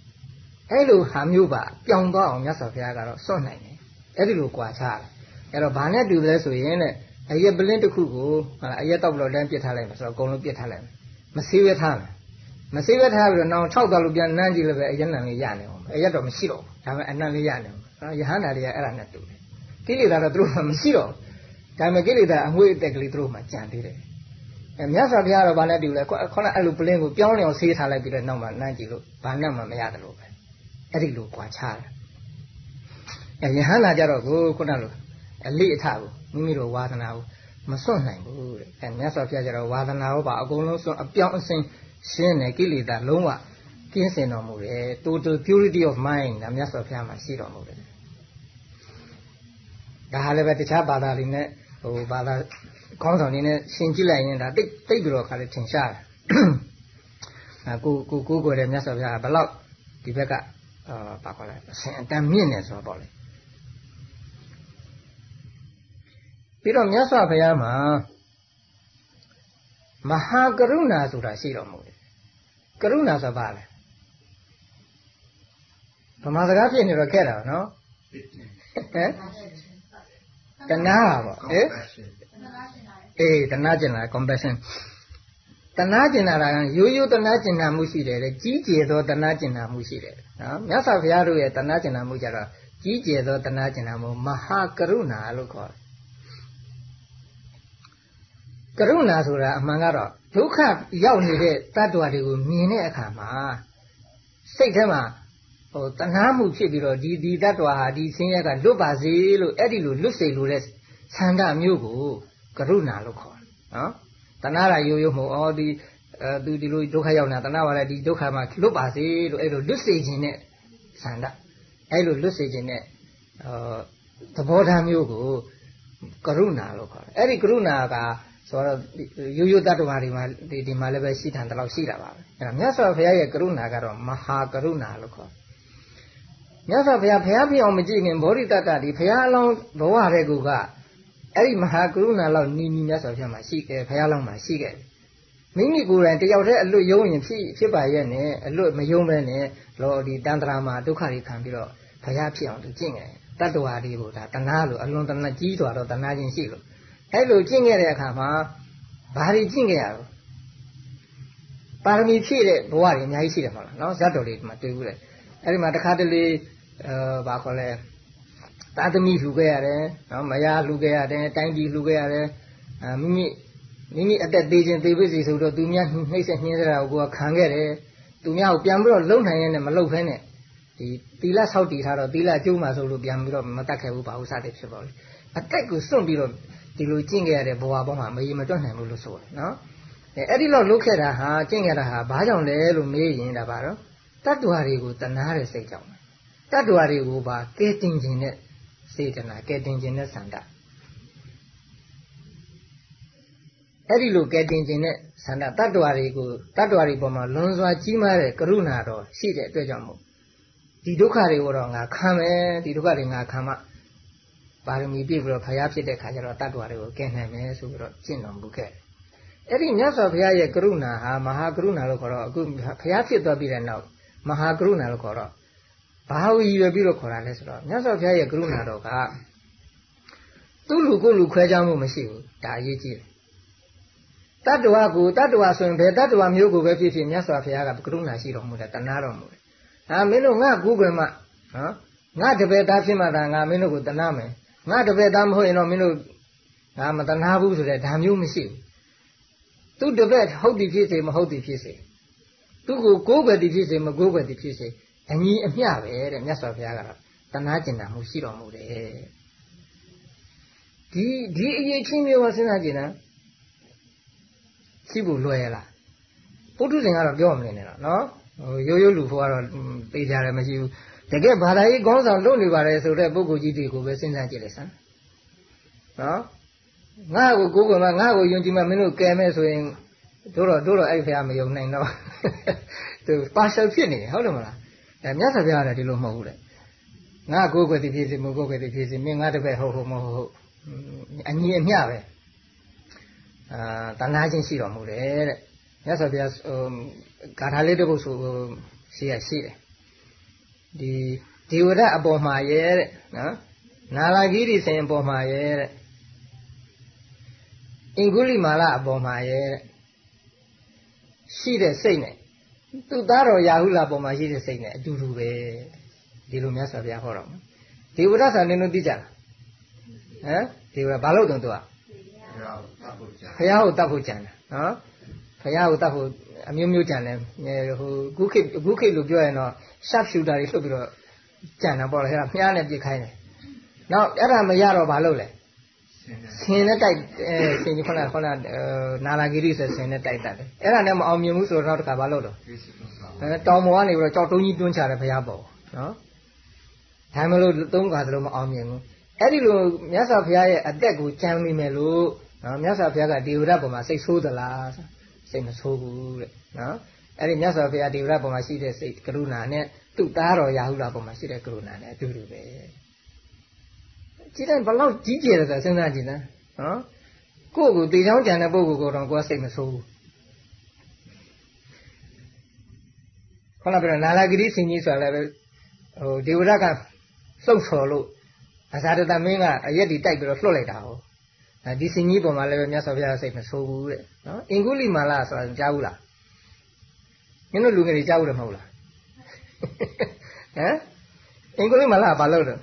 အဲ့လိုဟာမျိုးပါပြောင်းသွားအောင်မြတ်စွာဘုရားကတော့စွန့်နိုင်တယ်အဲ့ဒီလိုကြွာချတယ်အဲ့တော့ဘာနဲ့တူလဲဆိုရင်တဲ့ အရက်ပလင်းတစ်ခုကိုဟာအရက်တော့ဘလို့တန်းပြစ်ထားလိုက်မယ်ဆိုတော့အကုန်လုံးပြစ်ထားလိုက်မယ်မဆေးဝဲထားမယ်မဆေးဝဲထားပြီးတော့နောက်6သွားလို့ပြန်နမ်းကြည့်လည်းပဲအရက်နံလေးရနေအောင်အရက်တော့မရှိတော့ဘူးဒါပေမဲ့အနံလေးရနေအောင်နော်ယဟန္တာတွေကအဲ့ဒါနဲ့တူတယ်ကိလေသာတော့သူတို့မှမရှိတော့ဒါပေမဲ့ကိလေသာအငွေ့အသက်ကလေးသူတို့မှကြံသေးတယ်အဲမြတ်စွာဘုရားတော့ဗာနဲ့တူလဲခေါင်းအဲ့လိုပလင်းကိုပြောင်းလျောင်ဆေးထားလိုက်ပြီးတော့နောက်မှနမ်းကြည့်လို့ဘာနဲ့မှမရတယ်လို့ပဲအဲ့ဒီလိုကြွာချတယ်အဲယဟန္တာကြတော့ကိုခုနလို အလေးအထကိုမိမိတို့ဝါသနာကိုမစွန့်နိုင်ဘူးတဲ့အဲမြတ်စွာဘုရားကျတော့ဝါသနာဟောပါအကုန်လုံးစွန့်အပြောင်းအစင်ရှင်းတယ်ကိလေသာလုံးဝကင်းစင်တော်မူတယ် total purity of mind ဒါမြတ်စွာဘုရားမှာရှိတော်မူတယ်ဒါဟာလည်းပဲတခြားဘာသာတွေနဲ့ဟိုဘာသာကောင်းဆောင်တွေနဲ့ရှင်းကြည့်လိုက်ရင်ဒါတိတ်တိတ်ပြီးတော့ခါလေးထင်ရှားတယ်အကိုကိုကိုကိုတဲ့မြတ်စွာဘုရားကဘလောက်ဒီဘက်ကအာဘာခေါ်လဲအစဉ်အတန်မြင့်နေဆိုတော့ပေါ့လေ ပြီးတော့မြတ်စွာဘုရားမှာမဟာကရုဏာဆိုတာရှိတော်မူတယ်ကရုဏာဆိုပါလဲဗမာစကားဖြစ်နေတော့ခဲ့တာနော်ဟမ်တနာပေါ့ဟင်အေးတနာကျင်တာ compassion တနာကျင်တာကရိုးရိုးတနာကျင်တာမှုရှိတယ်လေကြီးကျယ်သောတနာကျင်တာမှုရှိတယ်နော်မြတ်စွာဘုရားတို့ရဲ့တနာကျင်တာမှုကြတော့ကြီးကျယ်သောတနာကျင်တာမှုမဟာကရုဏာလို့ခေါ်တယ် ကရုဏာဆိုတာအမှန်ကတော့ဒုက္ခရောက်နေတဲ့တ attva တွေကိုမြင်တဲ့အခါမှာစိတ်ထဲမှာဟိုတဏှာမှုဖြစ်ပြီးတော့ဒီဒီတ attva ဟာဒီဆင်းရဲကလွတ်ပါစေလို့အဲ့ဒီလိုလွတ်စေလို့တဲ့ဆန္ဒမျိုးကိုကရုဏာလို့ခေါ်တယ်နော်တဏှာရရိုးရိုးမဟုတ်အော်ဒီအဲသူဒီလိုဒုက္ခရောက်နေတာတဏှာပါလေဒီဒုက္ခမှာလွတ်ပါစေလို့အဲ့လိုလွတ်စေခြင်းနဲ့ဆန္ဒအဲ့လိုလွတ်စေခြင်းနဲ့အာသဘောထားမျိုးကိုကရုဏာလို့ခေါ်တယ်အဲ့ဒီကရုဏာက ဆိုတော့ရိုးရိုးတ attva တွေမှာဒီဒီမှာလည်းပဲရှိထန်တလောက်ရှိတာပါပဲအဲ့တော့မြတ်စွာဘုရားရဲ့ကရုဏာကတော့မဟာကရုဏာလို့ခေါ်မြတ်စွာဘုရားဘုရားဖြစ်အောင်မကြည့်ခင်ဗောဓိတတ္တဒီဘုရားအလောင်းဘဝတဲ့ကူကအဲ့ဒီမဟာကရုဏာလောက်နီးနီးမြတ်စွာဘုရားမှာရှိခဲ့ဘုရားလောင်းမှာရှိခဲ့မိမိကိုယ်တိုင်တယောက်တည်းအလွတ်ယုံရင်ဖြစ်ဖြစ်ပါရဲ့နဲ့အလွတ်မယုံပဲနဲ့လောဒီတန်ត្រာမှာဒုက္ခတွေခံပြီးတော့ဘုရားဖြစ်အောင်သူကျင့်ခဲ့တတ္တဝါတွေကိုဒါတဏှာလို့အလွန်တဏှာကြီးသွားတော့တဏှာချင်းရှိလို့ အဲ့လိုကျင့်ခဲ့တဲ့အခါမှာဘာတွေကျင့်ခဲ့ရတော့ပါရမီဖြည့်တဲ့ဘဝတွေအများကြီးရှိတယ်မဟုတ်လားနော်ဇတ်တော်လေးဒီမှာတွေ့ဘူးလေအဲ့ဒီမှာတခါတလေအဲဘာခေါ်လဲသာသမီလှူခဲ့ရတယ်နော်မယားလှူခဲ့ရတယ်တိုင်းပြည်လှူခဲ့ရတယ်အဲမိမိမိမိအသက်သေးခြင်းသေပြီစီဆိုတော့သူများနှိမ့်ဆက်နှင်းစရာကိုကခံခဲ့တယ်သူများကိုပြန်ပြီးတော့လုံနိုင်ရတဲ့မလုံဖဲနဲ့ဒီသီလဆောက်တည်ထားတော့သီလကျိုးမှဆိုလို့ပြန်ပြီးတော့မတတ်ခဲ့ဘူးဘာလို့စတဲ့ဖြစ်ပါလိမ့်အသက်ကိုစွန့်ပြီးတော့ ဒီလိုကျင့်ခဲ့ရတဲ့ဘဝပေါ်မှာမရေမတွက်နိုင်ဘူးလို့ဆိုတယ်နော်အဲအဲ့ဒီလောက်လုပ်ခဲ့တာဟာကျင့်ခဲ့တာဟာဘာကြောင့်လဲလို့မေးရင်ဒါပါတော့တတ္တဝါတွေကိုတနာတဲ့စိတ်ကြောင့်တတ္တဝါတွေကိုပါကဲတင်ခြင်းနဲ့စေတနာကဲတင်ခြင်းနဲ့ဆန္ဒအဲ့ဒီလိုကဲတင်ခြင်းနဲ့ဆန္ဒတတ္တဝါတွေကိုတတ္တဝါတွေပေါ်မှာလွန်စွာကြီးမားတဲ့ကရုဏာတော်ရှိတဲ့အတွက်ကြောင့်မို့ဒီဒုက္ခတွေကိုတော့ငါခံမယ်ဒီဒုက္ခတွေငါခံမှ ပါရမီပြည့်ပြီးတော့ဖျားဖြစ်တဲ့ခါကျတော့တတ္တဝါတွေကိုကဲနိုင်မယ်ဆိုပြီးတော့ကျင့်တော်မူခဲ့အဲ့ဒီမြတ်စွာဘုရားရဲ့ကရုဏာဟာမဟာကရုဏာလို့ခေါ်တော့အခုဖျားဖြစ်သွားပြီးတဲ့နောက်မဟာကရုဏာလို့ခေါ်တော့ဘာဝရည်ရွယ်ပြီးတော့ခေါ်တာလဲဆိုတော့မြတ်စွာဘုရားရဲ့ကရုဏာတော်ကသူ့လူကိုလူခွဲခြားမှုမရှိဘူးဒါအရေးကြီးတယ်တတ္တဝါကိုတတ္တဝါဆိုရင်ဘယ်တတ္တဝါမျိုးကိုပဲဖြစ်ဖြစ်မြတ်စွာဘုရားကကရုဏာရှိတော်မူတယ်တနာတော်မူတယ်ဒါမင်းတို့ငါကူးကွယ်မှနော်ငါတပည့်သားဖြစ်မှသာငါမင်းတို့ကိုတနာမယ် ငါတပည့်သားမဟုတ်ရင်တော့မင်းတို့ငါမတနာဘူးဆိုတဲ့ဒါမျိုးမရှိဘူးသူတပည့်ဟုတ်သည်ဖြစ်စေမဟုတ်သည်ဖြစ်စေသူ့ကိုကိုးကွယ်သည်ဖြစ်စေမကိုးကွယ်သည်ဖြစ်စေအညီအမျှပဲတဲ့မြတ်စွာဘုရားကတော့တနာကျင်တာမှုရှိတော်မူတယ်ဒီဒီအရေးချင်းမျိုးကိုစဉ်းစားကြည့်နော်ရှိဖို့လွယ်ရလားပုထုဇဉ်ကတော့ပြောမနေနဲ့တော့နော်ဟိုရိုးရိုးလူဖို့ကတော့သိကြတယ်မရှိဘူး တကယ်ဘာသာရေးခေါင်းဆောင်လုပ်နေပါတယ်ဆိုတဲ့ပုဂ္ဂိုလ်ကြီးတွေကိုပဲစဉ်းစားကြည့်လိုက်စမ်းနော်ငါ့ကိုကိုယ်ကမှငါ့ကိုယုံကြည်မှမင်းတို့ကဲမဲ့ဆိုရင်တို့တော့တို့တော့အဲ့ဖះမယုံနိုင်တော့သူပါရှယ်ဖြစ်နေတယ်ဟုတ်တယ်မလားအဲမြတ်စွာဘုရားကဒီလိုမဟုတ်ဘူးတဲ့ငါကိုယ်ကိုယ်တည်ဖြစ်စီမကိုယ်ကိုယ်တည်ဖြစ်စီမင်းငါတပည့်ဟုတ်ဟုတ်မဟုတ်ဟုတ်အညီအမျှပဲအာတဏှာချင်းရှိတော်မူတယ်တဲ့မြတ်စွာဘုရားဟိုဂါထာလေးတစ်ပုဒ်ဆိုရှိရရှိတယ် ဒီဒီဝရအပေါ်မှာရဲ့တဲ့နော်နာလာဂိရိဆင်အပေါ်မှာရဲ့တဲ့အင်္ဂုလိမာလအပေါ်မှာရဲ့တဲ့ရှိတဲ့စိတ်နဲ့သူသားတော်ရာဟုလာပေါ်မှာရှိတဲ့စိတ်နဲ့အတူတူပဲဒီလိုမြတ်စွာဘုရားဟောတော်မှာဒီဝရဆာနင်းတို့သိကြလားဟမ်ဒီဝရဘာလို့တုံးသူကဘုရားကိုတတ်ဖို့ကြံတာနော်ဘုရားကိုတတ်ဖို့ အမျိုးမျိုးကြံတယ်ဟိုခုခေတ်ခုခေတ်လို့ပြောရင်တော့ sharp shooter တွေလှုပ်ပြီးတော့ကြံတာပေါ့လေအဲ့ဒါမြားနဲ့ပြစ်ခိုင်းတယ်နောက်အဲ့ဒါမရတော့ဘာလုပ်လဲဆင်းနဲ့တိုက်အဲဆင်းကြီးခုနကခုနနာလာဂီရိဆိုဆင်းနဲ့တိုက်တတ်တယ်အဲ့ဒါနဲ့မအောင်မြင်ဘူးဆိုတော့နောက်တစ်ခါဘာလုပ်တော့တောင်ပေါ်ကနေပြီးတော့ကြောက်တုံးကြီးတွန်းချတယ်ဘုရားပေါ့နော်ဒါမှမလို့သုံးခါသလိုမအောင်မြင်ဘူးအဲ့ဒီလိုမြတ်စွာဘုရားရဲ့အသက်ကိုကြံမိမယ်လို့နော်မြတ်စွာဘုရားကဒေဝရပုံမှာစိတ်ဆိုးသလား စိတ်မဆိုးဘူးတဲ့နော်အဲ့ဒီမြတ်စွာဘုရားဒေဝရပုံမှာရှိတဲ့စိတ်ကရုဏာနဲ့သူ့သားတော်ရာဟုလာပုံမှာရှိတဲ့ကရုဏာနဲ့အတူတူပဲကြည့်တယ်ဘလောက်ကြီးကျယ်တယ်ဆိုစဉ်းစားကြည့်နော်နော်ကိုယ့်ကိုတေချောင်းကြံတဲ့ပုဂ္ဂိုလ်ကတော့ကိုယ်စိတ်မဆိုးဘူးခေါင်းပြောနာလာဂတိစင်ကြီးဆိုတာလည်းဟိုဒေဝရကလှုပ်ဆော်လို့အဇာတတမင်းကအရက်ဒီတိုက်ပြီးတော့လှုပ်လိုက်တာဟော ဒီစင်ကြီးပုံမှာလည်းပဲမြတ်စွာဘုရားစိတ်မဆိုးဘူးတဲ့နော်အင်္ဂုလိမာလာဆိုတာကြားဘူးလားမင်းတို့လူငယ်တွေကြားဘူးတယ်မဟုတ်လားဟမ်အင်္ဂုလိမာလာဘာလုပ်တော့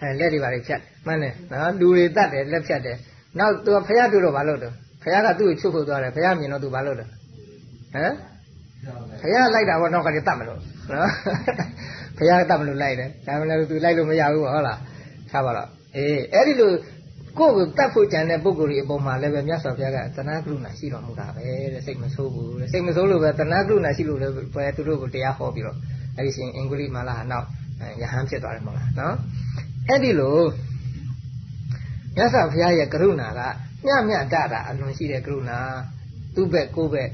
အဲလက်တွေပါလေဖြတ်မှန်းတယ်နော်လူတွေတတ်တယ်လက်ဖြတ်တယ်နောက်သူကဖះတွေ့တော့ဘာလုပ်တော့ဖះကသူ့ကိုချုပ်ဖို့သွားတယ်ဖះမြင်တော့သူဘာလုပ်တော့ဟမ်ဖះလိုက်တာဘောနောက်ကလေးတတ်မလို့နော်ဖះတတ်မလို့လိုက်တယ်ဒါမှလည်းသူလိုက်လို့မရဘူးဟုတ်လားထားပါတော့အေးအဲ့ဒီလို ကိုယ့်ကိုတတ်ဖို့ကြံတဲ့ပုဂ္ဂိုလ်တွေအပေါ်မှာလည်းပဲမြတ်စွာဘုရားကသနာကရုဏာရှိတော်မူတာပဲတဲ့စိတ်မဆိုးဘူးတဲ့စိတ်မဆိုးလို့ပဲသနာကရုဏာရှိလို့လည်းပဲသူတို့ကိုတရားဟောပြီးတော့အဲ့ဒီရှင်အင်္ဂုလိမာလာဟာနောက်ယဟန်ဖြစ်သွားတယ်မဟုတ်လားနော်အဲ့ဒီလိုမြတ်စွာဘုရားရဲ့ကရုဏာကမျှမျှတတာအလွန်ရှိတဲ့ကရုဏာသူ့ဘက်ကိုယ့်ဘက်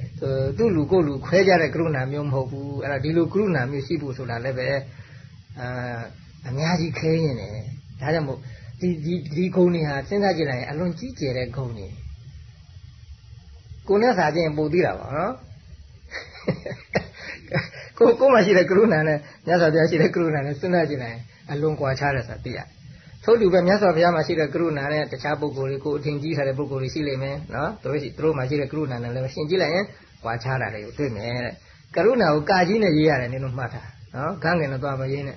သူ့လူကိုယ်လူခွဲကြတဲ့ကရုဏာမျိုးမဟုတ်ဘူးအဲ့ဒါဒီလိုကရုဏာမျိုးရှိဖို့ဆိုတာလည်းပဲအာအများကြီးခဲရင်တယ်ဒါကြောင့်မို့ ဒီဒီဒီဂုံတွေဟာစဉ်းစားကြည့်လိုက်ရင်အလွန်ကြီးကျယ်တဲ့ဂုံတွေကိုနဲ့စာချင်းပို့သေးတာပါနော်ကိုကိုမှရှိတဲ့ကရုဏာနဲ့မြတ်စွာဘုရားရှိတဲ့ကရုဏာနဲ့စဉ်းစားကြည့်လိုက်အလွန်ကွာခြားတယ်ဆိုတာသိရထို့တူပဲမြတ်စွာဘုရားမှာရှိတဲ့ကရုဏာနဲ့တခြားပုဂ္ဂိုလ်တွေကိုအထင်ကြီးထားတဲ့ပုဂ္ဂိုလ်တွေရှိလိမ့်မယ်နော်သူတို့ရှိသူတို့မှာရှိတဲ့ကရုဏာနဲ့လည်းရှင်းကြည့်လိုက်ရင်ကွာခြားတာတွေကိုတွေ့မယ်တဲ့ကရုဏာကိုကာကြီးနဲ့ရေးရတယ်နင်တို့မှတ်ထားနော်ခန်းငယ်နဲ့သွားမရေးနဲ့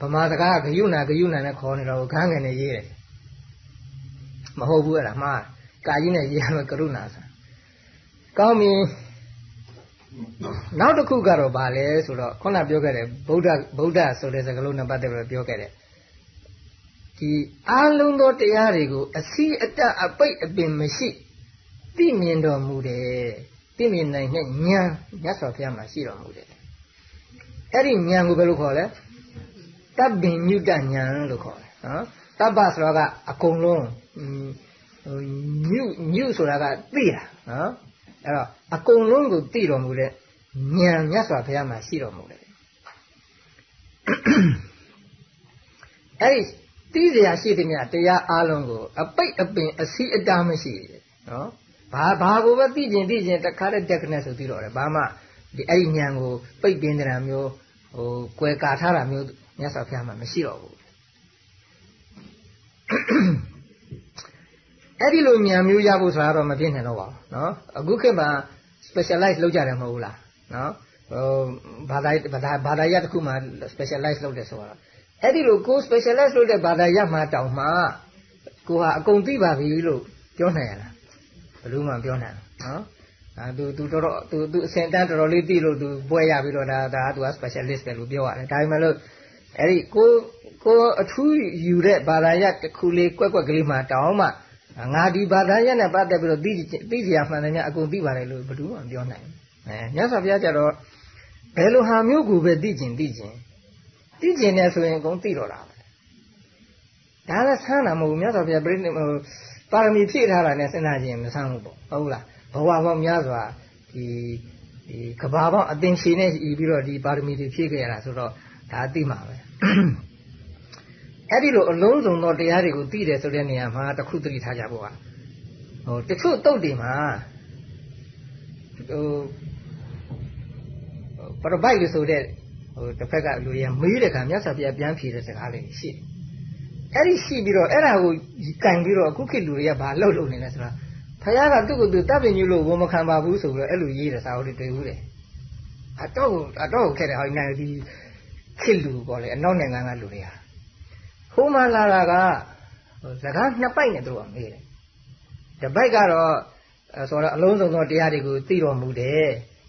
ဗမာစကားဂယုဏဂယုဏနဲ့ခေါ်နေတော့ခန်းငယ်နဲ့ရေးတယ်မဟုတ်ဘူးအဲ့ဒါမှားကာကြီးနဲ့ရေးရမယ်ကရုဏာဆိုကောင်းပြီနောက်တစ်ခုကတော့ဗာလဲဆိုတော့ခုနပြောခဲ့တယ်ဗုဒ္ဓဗုဒ္ဓဆိုတဲ့စကားလုံးနဲ့ပတ်သက်ပြီးပြောခဲ့တယ်ဒီအာလုံးသောတရားတွေကိုအစီအတအပိတ်အပင်မရှိသိမြင်တော်မူတယ်သိမြင်နိုင်တဲ့ဉာဏ်မြတ်စွာဘုရားမှာရှိတော်မူတယ်အဲ့ဒီဉာဏ်ကိုဘယ်လိုခေါ်လဲ တပ်ပင်ညုတဉာဏ်လို့ခေါ်တယ်နော်တပ်ပဆိုတာကအကုန်လုံးညုညုဆိုတာကသိတာနော်အဲ့တော့အကုန်လုံးကိုသိတော်မူတဲ့ဉာဏ်မြတ်စွာဘုရားမှာရှိတော်မူတယ်အဲ့ဒီသိစရာရှိတဲ့မြတ်တရားအလုံးကို အပိတ်အပင်အစီအတားမရှိနော်ဘာဘာကိုပဲသိကျင်သိကျင်တခါတည်းတက်ကနဲ့ဆိုပြီးတော့တယ်ဘာမှဒီအဲ့ဒီဉာဏ်ကိုပိတ်ပင်တဲ့မျိုးဟိုကွယ်ကာထားတာမျိုး မြတ်စွာဘုရားမှာမရှိတော့ဘူးအဲ့ဒီလိုဉာဏ်မျိုးရဖို့ဆိုတာတော့မဖြစ်နိုင်တော့ပါဘူးเนาะအခုခေတ်မှာ specialize လုပ်ကြတယ်မဟုတ်ဘူးလားเนาะဟိုဘာသာဘာသာဘာသာရတစ်ခုမှ specialize လုပ်တယ်ဆိုတာအဲ့ဒီလိုကို specialize လုပ်တဲ့ဘာသာရမှာတောင်မှကိုဟာအကုန်သိပါပြီလို့ပြောနိုင်ရလားဘယ်လို့မှပြောနိုင်နော်အာသူသူတော်တော်သူသူအစင်တန်းတော်တော်လေးသိလို့သူပွဲရပြီးတော့ဒါဒါသူက specialist ပဲလို့ပြောရတယ်ဒါပေမဲ့လို့ အဲ့ဒီကိုကိုအထူးယူတဲ့ဘာသာရတစ်ခုလေးကွက်ကွက်ကလေးမှတောင်းမှငါဒီဘာသာရနဲ့ပတ်သက်ပြီးတော့သိသိစရာမှန်တယ်များအကုန်သိပါတယ်လို့ဘယ်သူမှပြောနိုင်ဘူးအဲမြတ်စွာဘုရားကျတော့ဘယ်လိုဟာမျိုးကိုပဲသိကျင်သိကျင်သိကျင်နေဆိုရင်အကုန်သိတော့တာပဲဒါလည်းဆန်းတာမဟုတ်ဘူးမြတ်စွာဘုရားပြိဋိဟိုပါရမီဖြည့်ထားတာနဲ့စဉ်းစားခြင်းမဆန်းဘူးပေါ့ဟုတ်လားဘဝပေါင်းများစွာဒီဒီကဘာပေါင်းအသင်ရှင်နဲ့ဤပြီးတော့ဒီပါရမီတွေဖြည့်ခဲ့ရတာဆိုတော့ ဒါသိမှာပဲအဲ့ဒီလိုအလုံးစုံသောတရားတွေကိုသိတယ်ဆိုတဲ့နေရာမှာတခုသတိထားကြဖို့ဟာဟဟိုတချို့တုတ်တွေမှာဟိုပရပိုက်လို့ဆိုတဲ့ဟိုတစ်ဖက်ကလူတွေကမေးတဲ့ခါမြတ်စွာဘုရားပြန်ဖြေတဲ့စကားလေးရှိတယ်အဲ့ဒီရှိပြီးတော့အဲ့ဒါကိုကင်ပြီးတော့အခုခေတ်လူတွေကဘာလှုပ်လှုပ်နေလဲဆိုတော့ဖခင်ကသူ့ကိုယ်သူတပ်ပင်ညူလို့ဝန်မခံပါဘူးဆိုပြီးတော့အဲ့လိုရေးတဲ့စာအုပ်တွေတွေ့ဘူးတယ်အတော့အတော့ခဲ့တယ်ဟောနိုင်ဒီ ခေတ်လူပေါ့လေအနောက်နိုင်ငံကလူတွေဟာဟိုမှလာတာကစကားနှစ်ပိုက်နဲ့သူကမေးတယ်တပိုက်ကတော့ဆိုတော့အလုံးစုံသောတရားတွေကိုသိတော်မူတယ်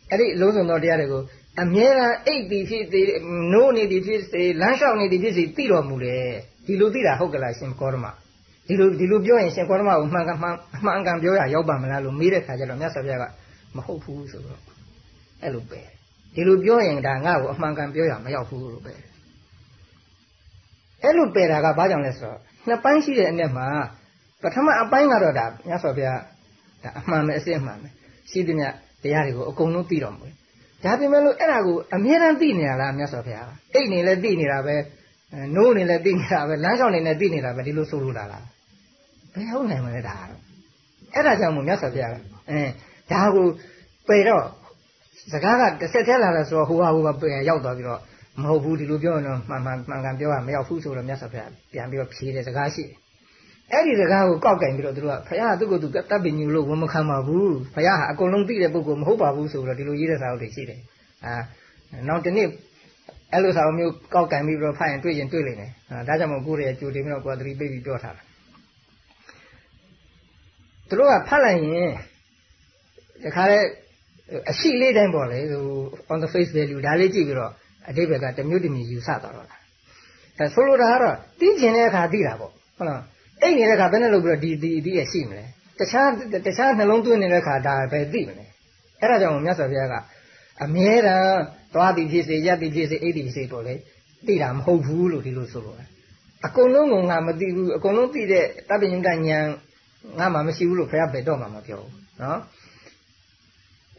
အဲ့ဒီအလုံးစုံသောတရားတွေကိုအမြဲတမ်းအိတ်ပြီးဖြစ်စေနိုးနေသည်ဖြစ်စေလမ်းလျှောက်နေသည်ဖြစ်စေသိတော်မူတယ်ဒီလိုသိတာဟုတ်ကလားရှင်ကောရမဒီလိုဒီလိုပြောရင်ရှင်ကောရမကိုမှန်ကန်မှန်မှန်ကန်ပြောရရောက်ပါမလားလို့မေးတဲ့ခါကျတော့မြတ်စွာဘုရားကမဟုတ်ဘူးဆိုတော့အဲ့လိုပဲ ဒီလိုပြောရင်ဒါငါ့ကိုအမှန်ကန်ပြောရမရောက်ဘူးလို့ပဲအဲ့လိုပယ်တာကဘာကြောင့်လဲဆိုတော့နှစ်ပိုင်းရှိတဲ့အနက်မှာပထမအပိုင်းကတော့ဒါမြတ်စွာဘုရားဒါအမှန်ပဲအစစ်အမှန်ပဲရှိသမျှတရားတွေကိုအကုန်လုံးသိတော်မူတယ်ဒါပေမဲ့လို့အဲ့ဒါကိုအမြဲတမ်းသိနေရလားမြတ်စွာဘုရားအိတ်နေလဲသိနေတာပဲနိုးနေလဲသိနေတာပဲလမ်းလျှောက်နေလဲသိနေတာပဲဒီလိုဆိုလိုတာလားဘယ်ဟုတ်နိုင်မလဲဒါကတော့အဲ့ဒါကြောင့်မို့မြတ်စွာဘုရားအဲဒါကိုပယ်တော့ စကားကတစ်ဆက်တည်းလာလဲဆိုတော့ဟိုဟာဟိုဟာပယ်ရောက်သွားပြီးတော့မဟုတ်ဘူးဒီလိုပြောရင်တော့မှန်မှန်မှန်ကန်ပြောရမရောက်ဘူးဆိုတော့မြတ်စွာဘုရားပြန်ပြီးတော့ဖြေတဲ့စကားရှိတယ်အဲ့ဒီစကားကိုကောက်ကင်ပြီးတော့သူတို့ကဖခင်ကသူ့ကိုယ်သူတပ်ပင်ညူလို့ဝန်မခံပါဘူးဖခင်ဟာအကုန်လုံးသိတဲ့ပုဂ္ဂိုလ်မဟုတ်ပါဘူးဆိုတော့ဒီလိုရေးတဲ့စာအုပ်တွေရှိတယ်အာနောက်တနေ့အဲ့လိုစာအုပ်မျိုးကောက်ကင်ပြီးတော့ဖတ်ရင်တွေ့ရင်တွေ့လိမ့်မယ်ဒါကြောင့်မို့ကိုယ်ရဲ့ကြိုတင်ပြီးတော့ကိုယ်သတိပိတ်ပြီးပြောထားတာသူတို့ကဖတ်လိုက်ရင်ဒီခါလေး အရှိလေးတိုင်းပေါ့လေဟို on the face value ဒါလေးကြည့်ပြီးတော့အတိပ္ပယ်ကတမျိုးတမျိုးယူဆသွားတော့တာအဲဆိုလိုတာကတော့သိကျင်တဲ့အခါသိတာပေါ့ဟုတ်လားအိတ်နေတဲ့အခါဘယ်နဲ့လုပ်ပြီးတော့ဒီဒီဒီရရှိမလဲတခြားတခြားနှလုံးသွင်းနေတဲ့အခါဒါပဲသိမလဲအဲ့ဒါကြောင့်မြတ်စွာဘုရားကအမြဲတမ်းသွားသည်ဖြစ်စေရက်သည်ဖြစ်စေအိတ်သည်ဖြစ်စေပေါ့လေသိတာမဟုတ်ဘူးလို့ဒီလိုဆိုလို့အကုန်လုံးကငါမသိဘူးအကုန်လုံးသိတဲ့တပ္ပညဉ္ကဉာဏ်ငါမှမရှိဘူးလို့ဘုရားဘယ်တော့မှမပြောဘူးနော်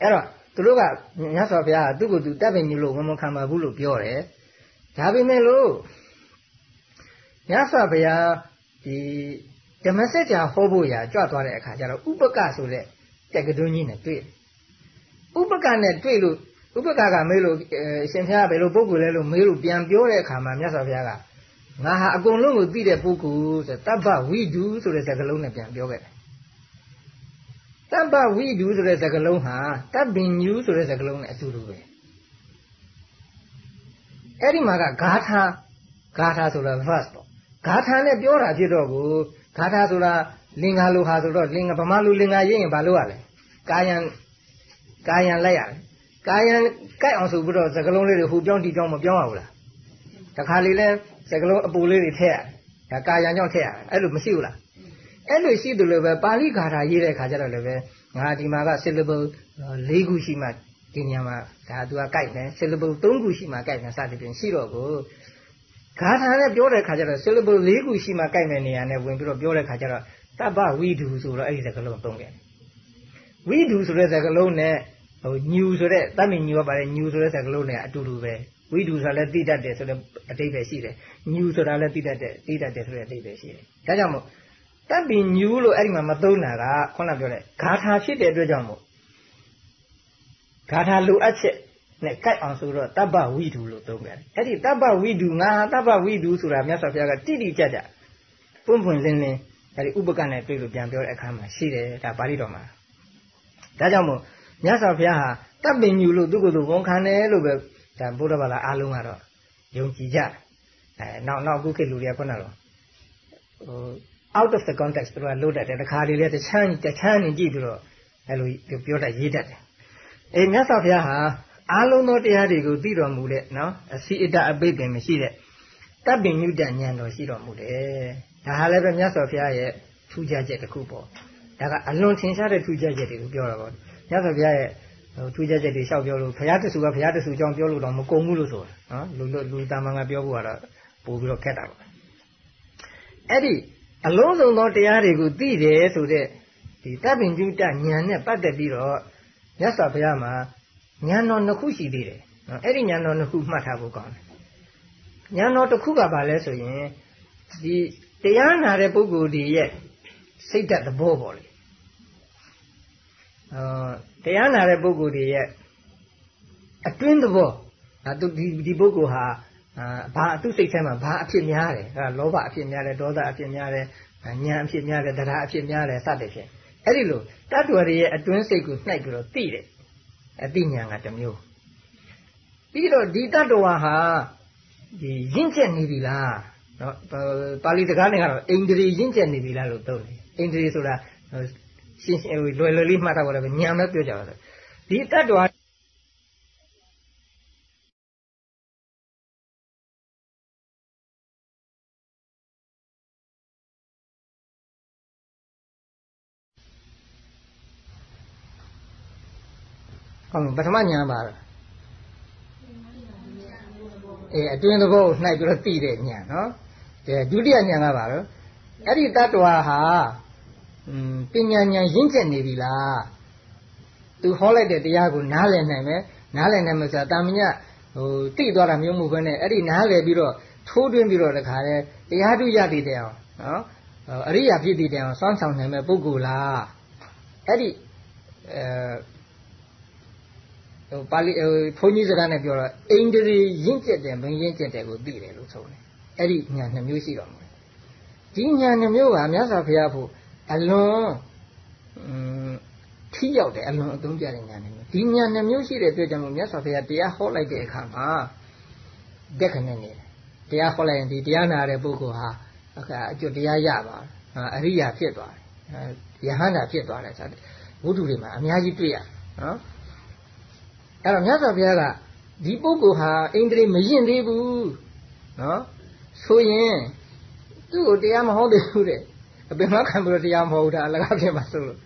အဲ့တော့သူတို့ကမြတ်စွာဘုရားကသူ့ကိုယ်သူတပ္ပညဉ္လို့မမခံပါဘူးလို့ပြောတယ်ဒါပေမဲ့လို့မြတ်စွာဘုရားဒီဓမ္မစကြာဟောဖို့ရာကြွသွားတဲ့အခါကျတော့ဥပကဆိုတဲ့တက်ကတွင်းကြီးနဲ့တွေ့ဥပကနဲ့တွေ့လို့ဥပကကမေးလို့ရှင်ဖျားဘယ်လိုပုဂ္ဂိုလ်လဲလို့မေးလို့ပြန်ပြောတဲ့အခါမှာမြတ်စွာဘုရားကငါဟာအကုန်လုံးကိုသိတဲ့ပုဂ္ဂိုလ်ဆိုတပ္ပဝိဒုဆိုတဲ့စကားလုံးနဲ့ပြန်ပြောခဲ့တယ် တပ္ပဝိဒုဆိုတဲ့စကားလုံးဟာတပ္ပင်ညူဆိုတဲ့စကားလုံးနဲ့အတူတူပဲအဲ့ဒီမှာကဂါထာဂါထာဆိုတာ verse ပေါ့ဂါထာနဲ့ပြောတာဖြစ်တော့ကိုဂါထာဆိုတာလင်္ကာလိုဟာဆိုတော့လင်္ကာဗမာလူလင်္ကာရေးရင်ဘာလို့ရလဲကာယံကာယံလိုက်ရတယ်ကာယံကြိုက်အောင်ဆိုပြီးတော့စကလုံးလေးတွေဟိုပြောင်းဒီပြောင်းမပြောင်းရဘူးလားတခါလေလဲစကလုံးအပူလေးတွေထည့်ရတယ်ဒါကာယံကြောင့်ထည့်ရတယ်အဲ့လိုမရှိဘူးလား အဲ့လိုရှိတယ်လို့ပဲပါဠိဂါထာရေးတဲ့ခါကျတော့လည်းပဲငါဒီမှာက syllable ၄ခုရှိမှဒီနေရာမှာဒါသူကကြိုက်တယ် syllable ၃ခုရှိမှကြိုက်တယ်စသဖြင့်ရှိတော့ကိုဂါထာနဲ့ပြောတဲ့ခါကျတော့ syllable ၄ခုရှိမှကြိုက်တဲ့နေရာနဲ့ဝင်ပြီးတော့ပြောတဲ့ခါကျတော့တပ္ပဝိဒုဆိုတော့အဲ့ဒီစကားလုံးသုံးခဲ့ဝိဒုဆိုတဲ့စကားလုံးနဲ့ဟိုညူဆိုတဲ့တတ်မင်ညူရပါတယ်ညူဆိုတဲ့စကားလုံးနဲ့အတူတူပဲဝိဒုဆိုတာလည်းသိတတ်တယ်ဆိုတဲ့အတိတ်ပဲရှိတယ်ညူဆိုတာလည်းသိတတ်တယ်သိတတ်တယ်ဆိုတဲ့အတိတ်ပဲရှိတယ်ဒါကြောင့်မို့ တတ်ပြီးညူလို့အဲ့ဒီမှာမသုံးတာကခုနပြောတဲ့ဂါထာဖြစ်တဲ့အတွက်ကြောင့်မို့ဂါထာလိုအပ်ချက်နဲ့ကြိုက်အောင်ဆိုတော့တပ္ပဝိဒုလို့သုံးကြတယ်အဲ့ဒီတပ္ပဝိဒုငါဟာတပ္ပဝိဒုဆိုတာမြတ်စွာဘုရားကတိတိကျကျပွန့်ပွန့်လင်းလင်းအဲ့ဒီဥပကနဲ့တွေ့လို့ပြန်ပြောတဲ့အခါမှာရှိတယ်ဒါပါဠိတော်မှာဒါကြောင့်မို့မြတ်စွာဘုရားဟာတပ်ပင်ညူလို့သူ့ကိုယ်သူဝန်ခံတယ်လို့ပဲဒါဘုရားဘာသာအားလုံးကတော့ယုံကြည်ကြအဲနောက်နောက်ခုခေတ်လူတွေကခုနကတော့ဟို out of the context သူကလို့တတ်တယ်တခါတည်းလေတချမ်းတချမ်းနေကြည့်ပြီးတော့အဲလိုပြောတတ်ရေးတတ်တယ်အေးမြတ်စွာဘုရားဟာအားလုံးသောတရားတွေကိုသိတော်မူတဲ့နော်အစီအတအပိတ်ပင်မရှိတဲ့တပ်ပင်ညုတဉာဏ်တော်ရှိတော်မူတယ်ဒါဟာလည်းပဲမြတ်စွာဘုရားရဲ့ထူးခြားချက်တစ်ခုပေါ့ဒါကအလွန်ထင်ရှားတဲ့ထူးခြားချက်တွေကိုပြောတာပေါ့မြတ်စွာဘုရားရဲ့ဟိုထူးခြားချက်တွေလျှောက်ပြောလို့ဘုရားတဆူကဘုရားတဆူကြောင့်ပြောလို့တော့မကုန်ဘူးလို့ဆိုတာနော်လူလူတာမန်ကပြောဖို့ကတော့ပို့ပြီးတော့ခက်တာပေါ့အဲ့ဒီ အလုံးစုံသောတရားတွေကိုသိတယ်ဆိုတဲ့ဒီတပ်ပင်ကျူတဉာဏ်နဲ့ပတ်သက်ပြီးတော့မြတ်စွာဘုရားမှာဉာဏ်တော်နှစ်ခုရှိသေးတယ်နော်အဲ့ဒီဉာဏ်တော်နှစ်ခုမှတ်ထားဖို့ကောင်းတယ်ဉာဏ်တော်တစ်ခုကဘာလဲဆိုရင်ဒီတရားနာတဲ့ပုဂ္ဂိုလ်ဒီရဲ့စိတ်ဓာတ်သဘောပေါ့လေတရားနာတဲ့ပုဂ္ဂိုလ်တွေရဲ့အတွင်းသဘောဒါသူဒီဒီပုဂ္ဂိုလ်ဟာ ဘာသူ့စိတ်ထဲမှာဘာအဖြစ်များတယ်အဲလောဘအဖြစ်များတယ်ဒေါသအဖြစ်များတယ်ဉာဏ်အဖြစ်များတယ်တရားအဖြစ်များတယ်စသဖြင့်အဲ့ဒီလိုတတ္တဝရရဲ့အတွင်းစိတ်ကိုနှိုက်ပြီးတော့သိတယ်အသိဉာဏ်ကတစ်မျိုးပြီးတော့ဒီတတ္တဝါဟာဒီရင့်ကျက်နေပြီလားနော်ပါဠိစကားနဲ့ကတော့အိန္ဒြေရင့်ကျက်နေပြီလားလို့သုံးတယ်အိန္ဒြေဆိုတာရှင်းရှင်းလွယ်လွယ်လေးမှတ်ထားပါတော့ညံမဲ့ပြောကြပါတော့ဒီတတ္တဝါ ဟုတ်ပထမညာပါတော့အဲအတွင်းသဘောကိုနှိုက်ပြီးတော့သိတဲ့ညာနော်အဲဒုတိယညာကပါတော့အဲ့ဒီတ attva ဟာอืมပညာဉာဏ်ရင့်ကျက်နေပြီလားသူဟောလိုက်တဲ့တရားကိုနားလည်နိုင်မယ်နားလည်နိုင်မယ်ဆိုတာတာမညဟိုတိသွားတာမျိုးမဟုတ်ဘဲနဲ့အဲ့ဒီနားလည်ပြီးတော့ထိုးတွင်းပြီးတော့တခါလဲတရားထုရတည်တယ်အောင်နော်အရိယာဖြစ်တည်တယ်အောင်စောင့်ဆောင်နိုင်မဲ့ပုဂ္ဂိုလ်လားအဲ့ဒီအဲ ဟိုပါဠိဟိုဘုန်းကြီးစကားနဲ့ပြောတော့အိန္ဒြေရင့်ကျက်တယ်မင်းရင့်ကျက်တယ်ကိုသိတယ်လို့ဆိုတယ်အဲ့ဒီညာနှမျိုးရှိတော့မှာဒီညာနှမျိုးကမြတ်စွာဘုရားဖို့အလွန်ထိရောက်တယ်အလွန်အသုံးကျတဲ့ညာနှမျိုးဒီညာနှမျိုးရှိတဲ့အတွက်ကြောင့်မြတ်စွာဘုရားတရားဟောလိုက်တဲ့အခါမှာတက်ခနဲ့နေတယ်တရားဟောလိုက်ရင်ဒီတရားနာတဲ့ပုဂ္ဂိုလ်ဟာအခါအကျွတ်တရားရပါအရိယာဖြစ်သွားတယ်ယဟန္တာဖြစ်သွားတယ်ဆိုတဲ့ဝိတုတွေမှာအများကြီးတွေ့ရနော် အဲ့တော့မြတ်စွာဘုရားကဒီပုဂ္ဂိုလ်ဟာအိန္ဒြေမရင်သေးဘူးနော်ဆိုရင်သူ့ကိုတရားမဟောသေးဘူးတဲ့အပင်မခံပြီးတော့တရားမဟောဘူးဒါအလကားဖြစ်မှာဆိုလို့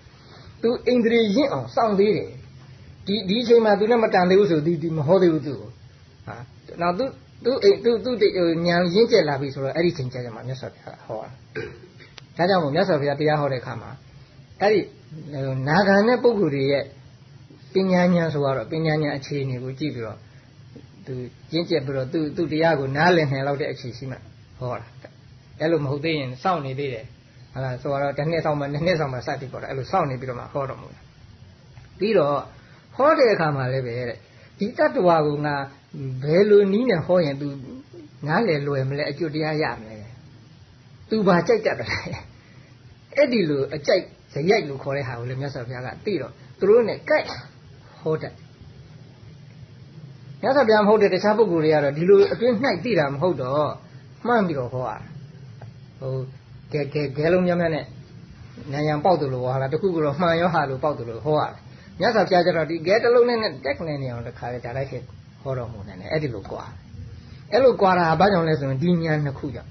သူအိန္ဒြေရင့်အောင်စောင့်သေးတယ်ဒီဒီအချိန်မှာသူနဲ့မတန်သေးဘူးဆိုဒီဒီမဟောသေးဘူးသူ့ကိုဟာနောက်သူသူအိမ်သူသူညံရင့်ကျက်လာပြီဆိုတော့အဲ့ဒီချိန်ကျကြမှာမြတ်စွာဘုရားဟောတာဒါကြောင့်မို့မြတ်စွာဘုရားတရားဟောတဲ့အခါမှာအဲ့ဒီနာဂံတဲ့ပုဂ္ဂိုလ်တွေရဲ့ ပညာဉာဏ်ဆိုတော့ပညာဉာဏ်အခြေအနေကိုကြည့်ပြီးတော့သူကျင့်ကြက်ပြီးတော့သူသူတရားကိုနားလည်နိုင်လောက်တဲ့အခြေရှိမှဟောတာအဲ့လိုမဟုတ်သေးရင်စောင့်နေသေးတယ်ဟုတ်လားဆိုတော့တစ်နှစ်ဆောင်မှနှစ်နှစ်ဆောင်မှစသည်ပေါ့လေအဲ့လိုစောင့်နေပြီးတော့မှဟောတော်မူတယ်ပြီးတော့ဟောတဲ့အခါမှာလည်းပဲတဲ့ဒီတတ္တဝါကငါဘယ်လိုနီးနဲ့ဟောရင်သူနားလည်လွယ်မလဲအကျွတ်တရားရမလဲသူဘာကြိုက်တတ်တယ်အဲ့ဒီလိုအကြိုက်ဇရိုက်လို့ခေါ်တဲ့ဟာကိုလည်းမြတ်စွာဘုရားကသိတော့သူတို့နဲ့ကြိုက် ဟောတတ်မြတ်စွာဘုရားမဟုတ်တဲ့တခြားပုဂ္ဂိုလ်တွေကတော့ဒီလိုအတွင်းနှိုက်သိတာမဟုတ်တော့မှန်းပြီးတော့ဟောတာဟိုကဲကဲဂဲလုံးများများနဲ့နာယံပေါက်တယ်လို့ဟောတာတခုကတော့မှန်ရောဟာလို့ပေါက်တယ်လို့ဟောတာမြတ်စွာဘုရားကျတော့ဒီဂဲတစ်လုံးနဲ့တက်နေနေအောင်တခါလေဒါလိုက်ခဲ့ဟောတော်မူနေတယ်အဲ့ဒီလိုကွာအဲ့လိုကွာတာဘာကြောင့်လဲဆိုရင်ဒီဉာဏ်နှစ်ခုကြောင့်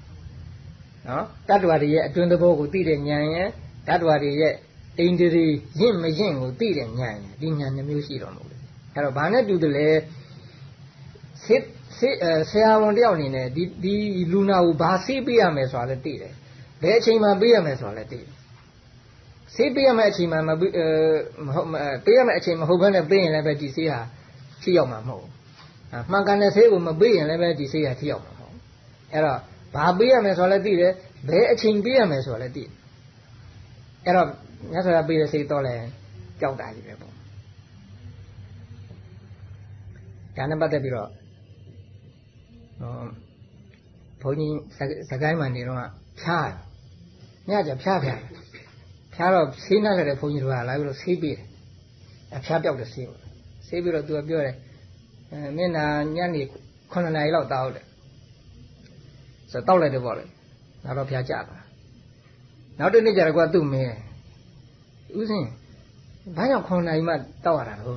နော်တတ္တဝါတွေရဲ့အတွင်းသဘောကိုသိတဲ့ဉာဏ်ရဲ့တတ္တဝါတွေရဲ့ အိန္ဒြေရင့်မရင့်ကိုသိတဲ့ဉာဏ်ဒီဉာဏ်နှမျိုးရှိတော်မူတယ်အဲ့တော့ဘာနဲ့တူတယ်လဲစစ်စစ်ဆရာဝန်တယောက်အနေနဲ့ဒီဒီလူနာကိုဘာဆေးပေးရမယ်ဆိုတာလည်းသိတယ်ဘယ်အချိန်မှပေးရမယ်ဆိုတာလည်းသိတယ်ဆေးပေးရမယ့်အချိန်မှမပေးမဟုတ်ပေးရမယ့်အချိန်မဟုတ်ဘဲနဲ့ပေးရင်လည်းပဲဒီဆေးဟာထိရောက်မှာမဟုတ်ဘူးမှန်ကန်တဲ့ဆေးကိုမပေးရင်လည်းပဲဒီဆေးဟာထိရောက်မှာမဟုတ်အဲ့တော့ဘာပေးရမယ်ဆိုတာလည်းသိတယ်ဘယ်အချိန်ပေးရမယ်ဆိုတာလည်းသိတယ်အဲ့တော့ မြတ်စွာဘုရားပေးတဲ့စိတ်တော့လဲကြောက်တာကြီးပဲပေါ့ဒါနဲ့ပတ်သက်ပြီးတော့ဟောဘုန်းကြီးစကိုင်းမှနေတော့ဖြားညကြဖြားဖြားဖြားတော့ဆေးနှက်ခဲ့တဲ့ဘုန်းကြီးတို့ကလာပြီးတော့ဆေးပေးတယ်အဖြားပြောက်တဲ့ဆေးပေါ့ဆေးပြီးတော့သူကပြောတယ်အဲမျက်နာညနေ9နာရီလောက်တောက်တယ်ဆိုတော့တောက်လိုက်တယ်ပေါ့လေနောက်တော့ဖြားကြတာနောက်တစ်နေ့ကျတော့ကသူ့မင်း ဥစဉ်ဘာကြောင့်9နာရီမှတောက်ရတာလို့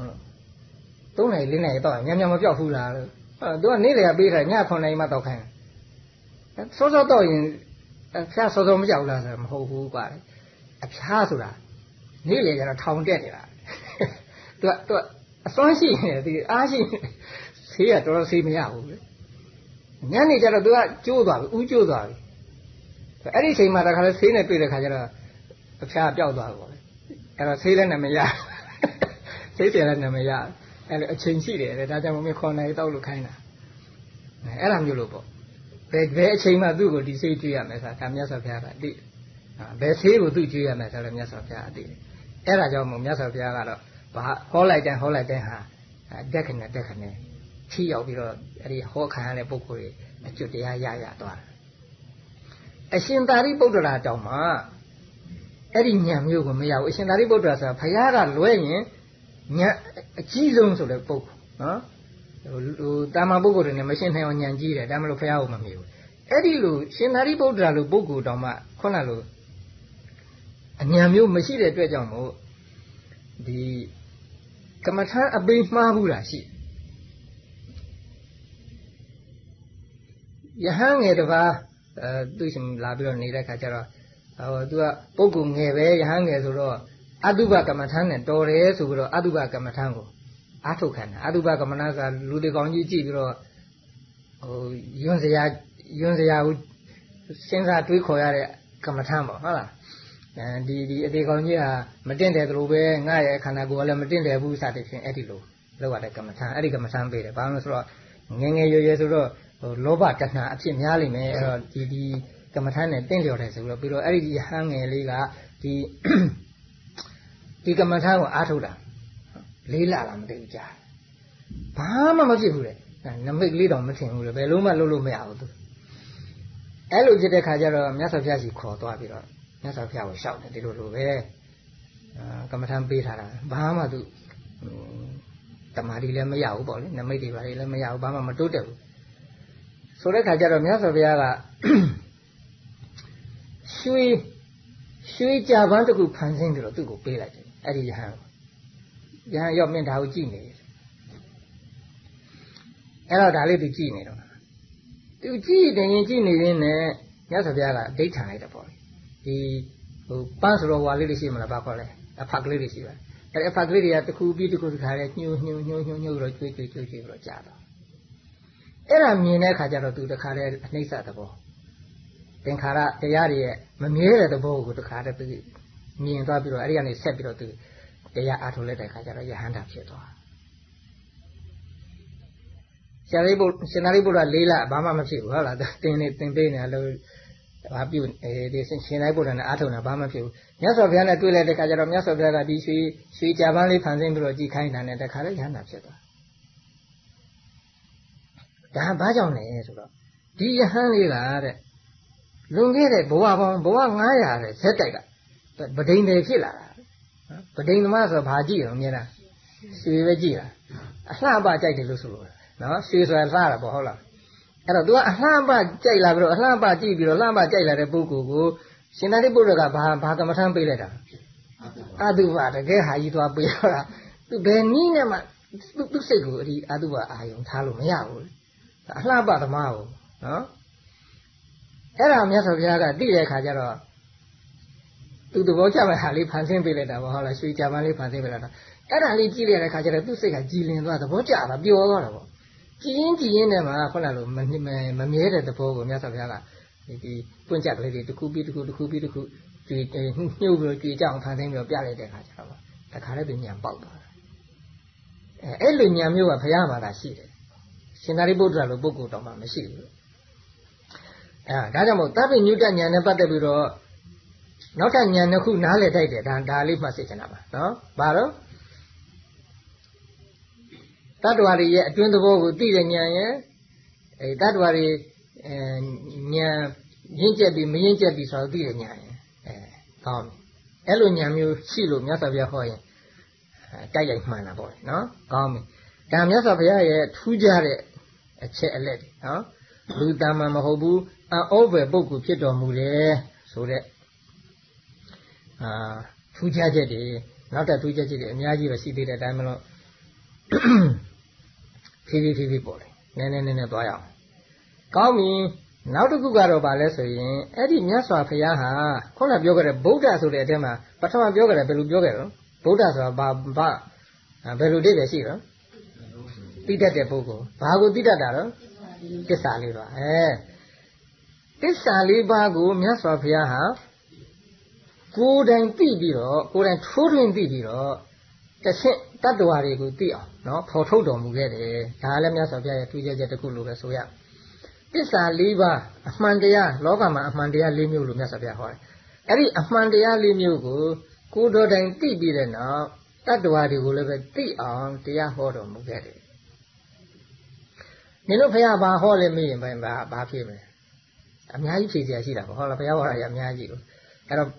3နာရီ4နာရီတောက်ရင်ညံညံမပြောက်ဘူးလားလို့အဲသူကနေ့လေကပေးထားည9နာရီမှတောက်ခိုင်းစောစောတောက်ရင်အဖျားစောစောမကြောက်လားဆိုမဟုတ်ဘူးကွာအဖျားဆိုတာနေ့လေကျတော့ထောင်တက်နေတာသူကသူကအစွမ်းရှိနေတယ်ဒီအားရှိဆေးကတော်တော်ဆေးမရဘူးလေညနေကျတော့သူကကျိုးသွားပြီဥကျိုးသွားပြီအဲ့ဒီချိန်မှာတခါလဲဆေးနဲ့တွေ့တဲ့ခါကျတော့အဖျားပြောက်သွားတယ် အဲ့တော့ဆေးလည်းနာမည်ရဆေးတယ်လည်းနာမည်ရအဲ့လိုအချိန်ရှိတယ်ဒါကြောင့်မမေခေါ်နိုင်တောက်လို့ခိုင်းတာအဲ့လိုမျိုးလို့ပေါ့ဘယ်ဘယ်အချိန်မှသူ့ကိုဒီဆေးကျွေးရမယ်ဆိုတာဒါမြတ်စွာဘုရားကသိဘယ်ဆေးကိုသူ့ကျွေးရမယ်ဆိုတော့မြတ်စွာဘုရားအသိအဲ့ဒါကြောင့်မို့မြတ်စွာဘုရားကတော့ဘာဟောလိုက်တိုင်းဟောလိုက်တိုင်းဟာတက်ခနဲ့တက်ခနဲ့ထိရောက်ပြီးတော့အဲ့ဒီဟောခံရတဲ့ပုဂ္ဂိုလ်တွေအကျွတ်တရားရရသွားတယ်အရှင်သာရိပုတ္တရာတောင်မှ အဲ့ဒီညံမျိုးကိုမရဘူးအရှင်သာရိပုတ္တရာဆိုတာဘုရားကလွဲရင်ညံအကြီးဆုံးဆိုတဲ့ပုဂ္ဂိုလ်နော်ဟိုတာမန်ပုဂ္ဂိုလ်တွေနဲ့မရှင်းနိုင်အောင်ညံကြီးတယ်ဒါမှမလို့ဘုရားကိုမမြင်ဘူးအဲ့ဒီလိုရှင်သာရိပုတ္တရာလိုပုဂ္ဂိုလ်တောင်မှခုနလိုအညံမျိုးမရှိတဲ့အတွက်ကြောင့်မို့ဒီကမ္မထအပိမှားဘူးလားရှိယဟန်ငယ်တပါးအဲသူရှင်လာပြီးတော့နေတဲ့ခါကျတော့ ဟိုသူကပုဂ္ဂိုလ်ငယ်ပဲယဟန်ငယ်ဆိုတော့အတုပကမ္မထမ်းနဲ့တော်တယ်ဆိုပြီးတော့အတုပကမ္မထမ်းကိုအားထုတ်ခံတယ်အတုပကမ္မထမ်းကလူတွေကောင်းကြီးကြည့်ပြီးတော့ဟိုယွန်းစရာယွန်းစရာကိုစဉ်းစားတွေးခေါ်ရတဲ့ကမ္မထမ်းပေါ့ဟုတ်လားအဲဒီဒီအသေးကောင်ကြီးဟာမတင့်တယ်သလိုပဲငါရဲ့ခန္ဓာကိုယ်ကလည်းမတင့်တယ်ဘူးစသဖြင့်အဲ့ဒီလိုလောက်ရတဲ့ကမ္မထမ်းအဲ့ဒီကမ္မထမ်းပေးတယ်ဘာလို့လဲဆိုတော့ငငယ်ရွယ်ရွယ်ဆိုတော့ဟိုလောဘတဏှာအဖြစ်များလိမ့်မယ်အဲ့တော့ဒီဒီ ကမ္မထမ်းနဲ့တင့်လျော်တယ်ဆိုတော့ပြီးတော့အဲ့ဒီဟန်းငယ်လေးကဒီဒီကမ္မထမ်းကိုအားထုတ်တာလေးလာလားမသိဘူးကြာဘာမှမဖြစ်ဘူးလေနမိတ်လေးတောင်မထင်ဘူးလေဘယ်လုံးမှလုပ်လို့မရဘူးသူအဲ့လိုဖြစ်တဲ့ခါကျတော့မြတ်စွာဘုရားကြီးခေါ်သွားပြီးတော့မြတ်စွာဘုရားကိုရှောက်တယ်ဒီလိုလိုပဲအာကမ္မထမ်းပေးထားတာဘာမှသူတမာတိလည်းမရဘူးပေါ့လေနမိတ်တွေဘာတွေလည်းမရဘူးဘာမှမတိုးတက်ဘူးဆိုတဲ့ခါကျတော့မြတ်စွာဘုရားက ရွှေရွှေကြာပန်းတစ်ခုဖန်ဆင်းပြီးတော့သူ့ကိုပေးလိုက်တယ်အဲ့ဒီယဟန်ယဟန်ရောက်မြင့်ဒါကိုကြည့်နေတယ်အဲ့တော့ဒါလေးသူကြည့်နေတော့သူကြည့်တယ်ရင်ကြည့်နေရင်းနဲ့မြတ်စွာဘုရားကအဋိဋ္ဌာန်လိုက်တယ်ပေါ့ဒီဟိုပန်းစရောဝါလေးတွေရှိမလားဘာခေါ်လဲအဖက်ကလေးတွေရှိပါအဲ့အဖက်ကလေးတွေကတစ်ခုပြီးတစ်ခုတစ်ခါလဲညှိုးညှိုးညှိုးညှိုးညှိုးပြီးတော့ကျွေးကျွေးကျွေးကျွေးပြီးတော့ကြာတော့အဲ့ဒါမြင်တဲ့အခါကျတော့သူတခါတည်းအနှိမ့်စသဘော သင်္ခါရတရားတွေရဲ့မမြဲတဲ့သဘောကိုတခါတည်းသူမြင်သွားပြီးတော့အဲ့ဒီကနေဆက်ပြီးတော့သူတရားအားထုတ်လိုက်တဲ့အခါကျတော့ယဟန္တာဖြစ်သွားရှင်ရိပုရှင်သာရိပုတ္တလေးလဘာမှမဖြစ်ဘူးဟုတ်လားတင်နေတင်ပေးနေလို့ဘာပြုအဲဒီရှင်သာရိပုတ္တနဲ့အားထုတ်နေဘာမှမဖြစ်ဘူးမြတ်စွာဘုရားနဲ့တွေ့လိုက်တဲ့အခါကျတော့မြတ်စွာဘုရားကဒီရွှေရွှေကြာပန်းလေးဖန်ဆင်းပြီးတော့ကြည်ခိုင်းတာနဲ့တခါတည်းယဟန္တာဖြစ်သွားဒါဘာကြောင့်လဲဆိုတော့ဒီယဟန်လေးကတဲ့ လွန်ခဲ့တဲ့ဘဝပေါင်းဘဝ900တဲ့ဇက်တိုက်ကဗဒိန်တွေဖြစ်လာတာဗဒိန်သမားဆိုဘာကြည့်ရောမြင်လားရွှေပဲကြည့်တာအလှပကြိုက်တယ်လို့ဆိုလို့နော်ရွှေဆိုတာလှတာပေါ့ဟုတ်လားအဲ့တော့ तू ကအလှပကြိုက်လာပြီးတော့အလှပကြည့်ပြီးတော့လှပကြိုက်လာတဲ့ပုဂ္ဂိုလ်ကိုရှင်သာရိပုတ္တရာကဘာဘာကမ္မထမ်းပေးလိုက်တာအတုပါတကယ်ဟာကြီးသွားပေးတော့တာ तू ဘယ်နည်းနဲ့မှသူ့စိတ်ကိုအဒီအတုပါအာယုံထားလို့မရဘူးအလှပသမားကိုနော် အဲ့ဒါမြတ်စွာဘုရားကသိတဲ့အခါကျတော့သူသဘောကျမဲ့ဟာလေးဖန်ဆင်းပေးလိုက်တာပေါ့ဟုတ်လားရွှေကြမ်းလေးဖန်ဆင်းပေးလိုက်တာအဲ့ဒါလေးကြည့်လိုက်တဲ့အခါကျတော့သူ့စိတ်ကကြည်လင်သွားသဘောကျတာပျော်သွားတာပေါ့ကြည်ရင်ကြည်ရင်နဲ့မှခုနလိုမမမြဲတဲ့သဘောကိုမြတ်စွာဘုရားကဒီဒီပွင့်ကြကလေးတွေတစ်ခုပြီးတစ်ခုတစ်ခုပြီးတစ်ခုကြွေညှို့ပြီးတော့ကြွေကြအောင်ဖန်ဆင်းပြီးတော့ပြလိုက်တဲ့အခါကျတော့တခါလည်းသူညံပေါက်သွားတာအဲအဲ့လိုညံမျိုးကဘုရားမှာသာရှိတယ်ရှင်သာရိပုတ္တရာလိုပုဂ္ဂိုလ်တော်မှမရှိဘူး အဲဒါကြောင့်မို့တပ်ပိညုတဉာဏ်နဲ့ပတ်သက်ပြီးတော့နောက်ထပ်ဉာဏ်တစ်ခုနားလည်တိုက်တယ်ဒါဒါလေးမှတ်စေချင်တာပါနော်ဘာတော့တတ္တဝါတွေရဲ့အတွင်းသဘောကိုသိတဲ့ဉာဏ်ရဲ့အဲတတ္တဝါတွေအဲဉာဏ်ရင့်ကျက်ပြီးမရင့်ကျက်ပြီးဆိုတော့သိတဲ့ဉာဏ်ရဲ့အဲကောင်းပြီအဲ့လိုဉာဏ်မျိုးရှိလို့မြတ်စွာဘုရားဟောရင်တိုက်ရိုက်မှန်တာပေါ့နော်ကောင်းပြီဒါမြတ်စွာဘုရားရဲ့ထူးခြားတဲ့အချက်အလက်နော်လူတမန်မဟုတ်ဘူး အဩပဲပုဂ္ဂိုလ်ဖြစ်တော်မူတယ်ဆိုတဲ့အာထူးခြားချက်တွေနောက်ထပ်ထူးခြားချက်တွေအများကြီးပဲရှိသေးတဲ့အတိုင်းမလို့ဖြည်းဖြည်းဖြည်းဖြည်းပေါ်တယ်နည်းနည်းနည်းနည်းသွားရအောင်ကောင်းပြီနောက်တစ်ခုကတော့ဗာလဲဆိုရင်အဲ့ဒီမြတ်စွာဘုရားဟာခုနပြောခဲ့တဲ့ဗုဒ္ဓဆိုတဲ့အထက်မှာပထမပြောခဲ့တယ်ဘယ်လိုပြောခဲ့တော့ဗုဒ္ဓဆိုတာဘာဘာဘယ်လိုတိတယ်ရှိတော့တိတတ်တဲ့ပုဂ္ဂိုလ်ဘာကိုတိတတ်တာတော့တစ္ဆာလေးပါအဲ တစ္ဆာလေးပါးကိုမြတ်စွာဘုရားဟာကိုယ်တိုင်သိပြီးတော့ကိုယ်တိုင်ထိုးထွင်းသိပြီးတော့တစ်ဆင့်တတ္တဝါတွေကိုသိအောင်နော်ဖော်ထုတ်တော်မူခဲ့တယ်ဒါလည်းမြတ်စွာဘုရားရဲ့ထူးခြားချက်တစ်ခုလို့ပဲဆိုရတစ္ဆာလေးပါးအမှန်တရားလောကမှာအမှန်တရားလေးမျိုးလို့မြတ်စွာဘုရားဟောတယ်အဲ့ဒီအမှန်တရားလေးမျိုးကိုကိုယ်တော်တိုင်သိပြီးတဲ့နောက်တတ္တဝါတွေကိုလည်းပဲသိအောင်တရားဟောတော်မူခဲ့တယ်နင်တို့ဖះဘာဟောလဲမေးရင်ဘာဘာဖြစ်မလဲ အများကြီးဖြေစရာရှိတာပေါ့ဟုတ်လားဖះဟောတာရအများကြီးကိုအဲ့တော့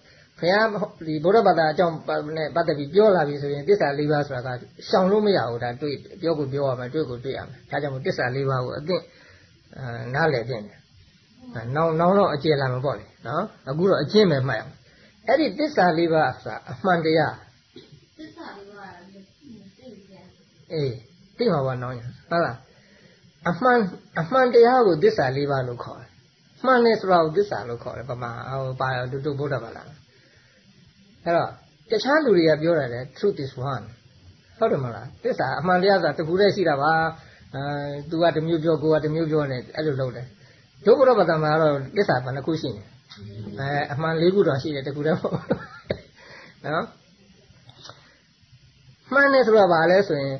ဘုရားဒီဗုဒ္ဓဘာသာအကြောင်းနဲ့ပတ်သက်ပြီးပြောလာပြီဆိုရင်တစ္ဆာ၄ပါးဆိုတာကရှောင်လို့မရဘူးဒါတွေ့ပြောကိုပြောရမယ်တွေ့ကိုတွေ့ရမယ်ဒါကြောင့်မို့တစ္ဆာ၄ပါးကိုအသိနားလည်ပြင်တယ်နောင်နောင်တော့အကျယ်လာမှာပေါ့လေနော်အခုတော့အကျင့်ပဲမှတ်အောင်အဲ့ဒီတစ္ဆာ၄ပါးဆိုတာအမှန်တရားတစ္ဆာ၄ပါးသိပြန်အေးသိမှာပါနောင်ဟုတ်လားအမှန်အမှန်တရားကိုတစ္ဆာ၄ပါးလို့ခေါ်တယ် မှန်တယ်ဆိုတာကိုသစ္စာလို့ခေါ်တယ်ပမာဟိုပါတူတူဗုဒ္ဓဘာသာအဲ့တော့တခြားလူတွေကပြောတယ် truth is one ဟုတ်တယ်မလားသစ္စာအမှန်တရားဆိုတာတခုတည်းရှိတာပါအဲ तू ကတစ်မျိုးပြောကိုကတစ်မျိုးပြောနေအဲ့လိုလုပ်တယ်ဒုဗုဒ္ဓဘာသာမှာတော့သစ္စာဘယ်နှခုရှိနေအဲအမှန်၄ခုတော့ရှိတယ်တခုတည်းမဟုတ်နော်မှန်တယ်ဆိုတာဘာလဲဆိုရင်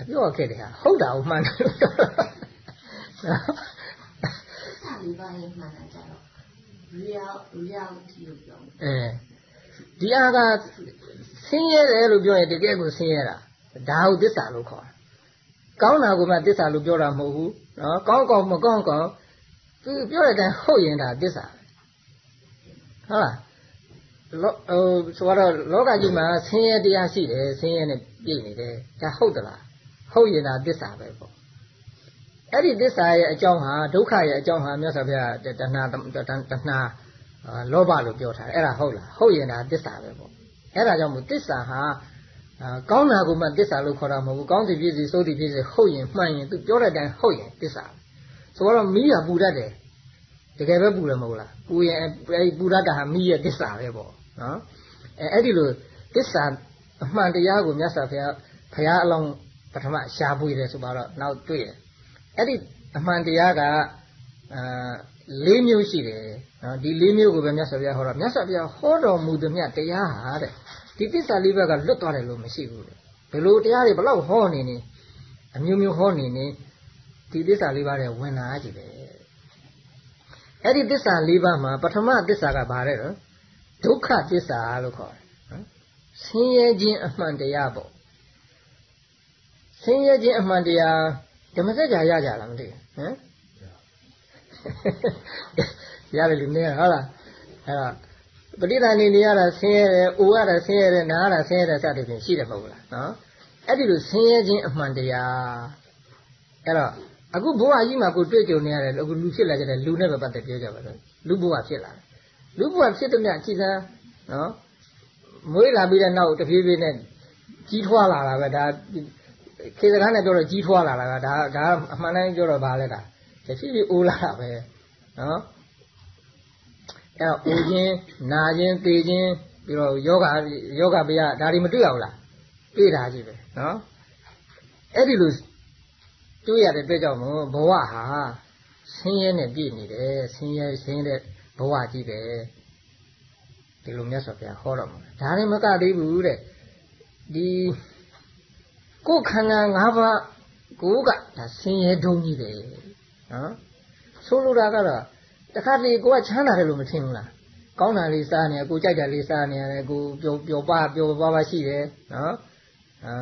အပြောခဲ့တယ်ဟာဟုတ်တာကိုမှန်တယ် နော်လေးပါးရဲ့မှန်တာကြတော့ real reality လို့ပြောတယ်အဲဒီအားကဆင်းရဲတယ်လို့ပြောရင်တကယ်ကိုဆင်းရဲတာဒါဟုတ်သစ္စာလို့ခေါ်တာကောင်းတာကမှသစ္စာလို့ပြောတာမဟုတ်ဘူးနော်ကောင်းကောင်းမကောင်းကောင်းသူပြောတဲ့အတိုင်းဟုတ်ရင်ဒါသစ္စာဟုတ်လားလောဟိုဆိုတော့လောကကြီးမှာဆင်းရဲတရားရှိတယ်ဆင်းရဲနဲ့ပြည့်နေတယ်ဒါဟုတ်သလားဟုတ်ရင်ဒါသစ္စာပဲပေါ့ အဲ့ဒီသစ္စာရဲ့အကြောင်းဟာဒုက္ခရဲ့အကြောင်းဟာမြတ်စွာဘုရားတဏှာတဏှာလောဘလို့ပြောထားတယ်အဲ့ဒါဟုတ်လားဟုတ်ရင်ဒါသစ္စာပဲပေါ့အဲ့ဒါကြောင့်မို့သစ္စာဟာကောင်းတာကိုမှသစ္စာလို့ခေါ်တာမဟုတ်ဘူးကောင်းသည်ဖြစ်စီစိုးသည်ဖြစ်စီဟုတ်ရင်မှန်ရင်သူပြောတဲ့အတိုင်းဟုတ်ရင်သစ္စာဆိုတော့မိရပူတတ်တယ်တကယ်ပဲပူတယ်မဟုတ်လားပူရင်အဲဒီပူတတ်တာဟာမိရဲ့သစ္စာပဲပေါ့နော်အဲအဲ့ဒီလိုသစ္စာအမှန်တရားကိုမြတ်စွာဘုရားဘုရားအလောင်းပထမရှားပွေတယ်ဆိုတော့နောက်တွေ့တယ် အဲ့ဒီအမှန်တရားကအာ၄မျိုးရှိတယ်နော်ဒီ၄မျိုးကိုပဲမြတ်စွာဘုရားဟောတော့မြတ်စွာဘုရားဟောတော်မူသည်မြတ်တရားဟာတဲ့ဒီတစ္ဆာလေးဘက်ကလွတ်သွားတယ်လို့မရှိဘူးလေဘယ်လိုတရားတွေဘလောက်ဟောနေနေအမျိုးမျိုးဟောနေနေဒီတစ္ဆာလေးပါးတဲ့ဝင်လာကြည့်တယ်အဲ့ဒီတစ္ဆာလေးပါးမှာပထမတစ္ဆာကဘာလဲတော့ဒုက္ခတစ္ဆာလို့ခေါ်တယ်နော်ဆင်းရဲခြင်းအမှန်တရားပေါ့ဆင်းရဲခြင်းအမှန်တရား ဓမ္မစကြာရကြလားမသိဟမ်ရတယ်လူနေဟုတ်လားအဲ့တော့ပဋိသန္ဓေနေရတာဆင်းရဲတယ်၊အိုရတာဆင်းရဲတယ်၊နားရတာဆင်းရဲတယ်စသဖြင့်ရှိတယ်မဟုတ်လားနော်အဲ့ဒီလိုဆင်းရဲခြင်းအမှန်တရားအဲ့တော့အခုဘဝကြီးမှာကိုတွေ့ကြုံနေရတယ်အခုလူဖြစ်လာကြတယ်လူနဲ့ပဲပတ်သက်ပြောကြပါတော့လူဘဝဖြစ်လာတယ်လူဘဝဖြစ်တဲ့မြတ်ကြည်စမ်းနော်မွေးလာပြီးတဲ့နောက်တဖြည်းဖြည်းနဲ့ကြီးထွားလာတာပဲဒါ ခေစကားနဲ့ပြောတော့ကြီးထွားလာတာကဒါဒါအမှန်တိုင်းပြောတော့ဗာလဲတာတဖြည်းဖြည်းအိုးလာတာပဲနော်အဲအိုခြင်းနာခြင်းသေခြင်းပြီးတော့ယောဂယောဂဗျာဒါတွေမတွေ့အောင်လားတွေ့တာကြီးပဲနော်အဲ့ဒီလိုတွေ့ရတဲ့အတွက်ကြောင့်မို့ဘဝဟာဆင်းရဲနဲ့ပြည့်နေတယ်ဆင်းရဲဆင်းတဲ့ဘဝကြီးပဲဒီလိုမြတ်စွာဘုရားဟောတော်မူဒါလည်းမကသေးဘူးတဲ့ဒီ ကိုယ်ခန္ဓာ၅ပါးကိုကဒါဆင်းရဲဒုံကြီးတယ်နော်ဆိုလိုတာကတော့တခါတလေကိုကချမ်းသာတယ်လို့မထင်ဘူးလားကောင်းတာလေးစားနေကိုကြိုက်တာလေးစားနေရတယ်ကိုပျော်ပျော်ပါပျော်ပါပါရှိတယ်နော်အာ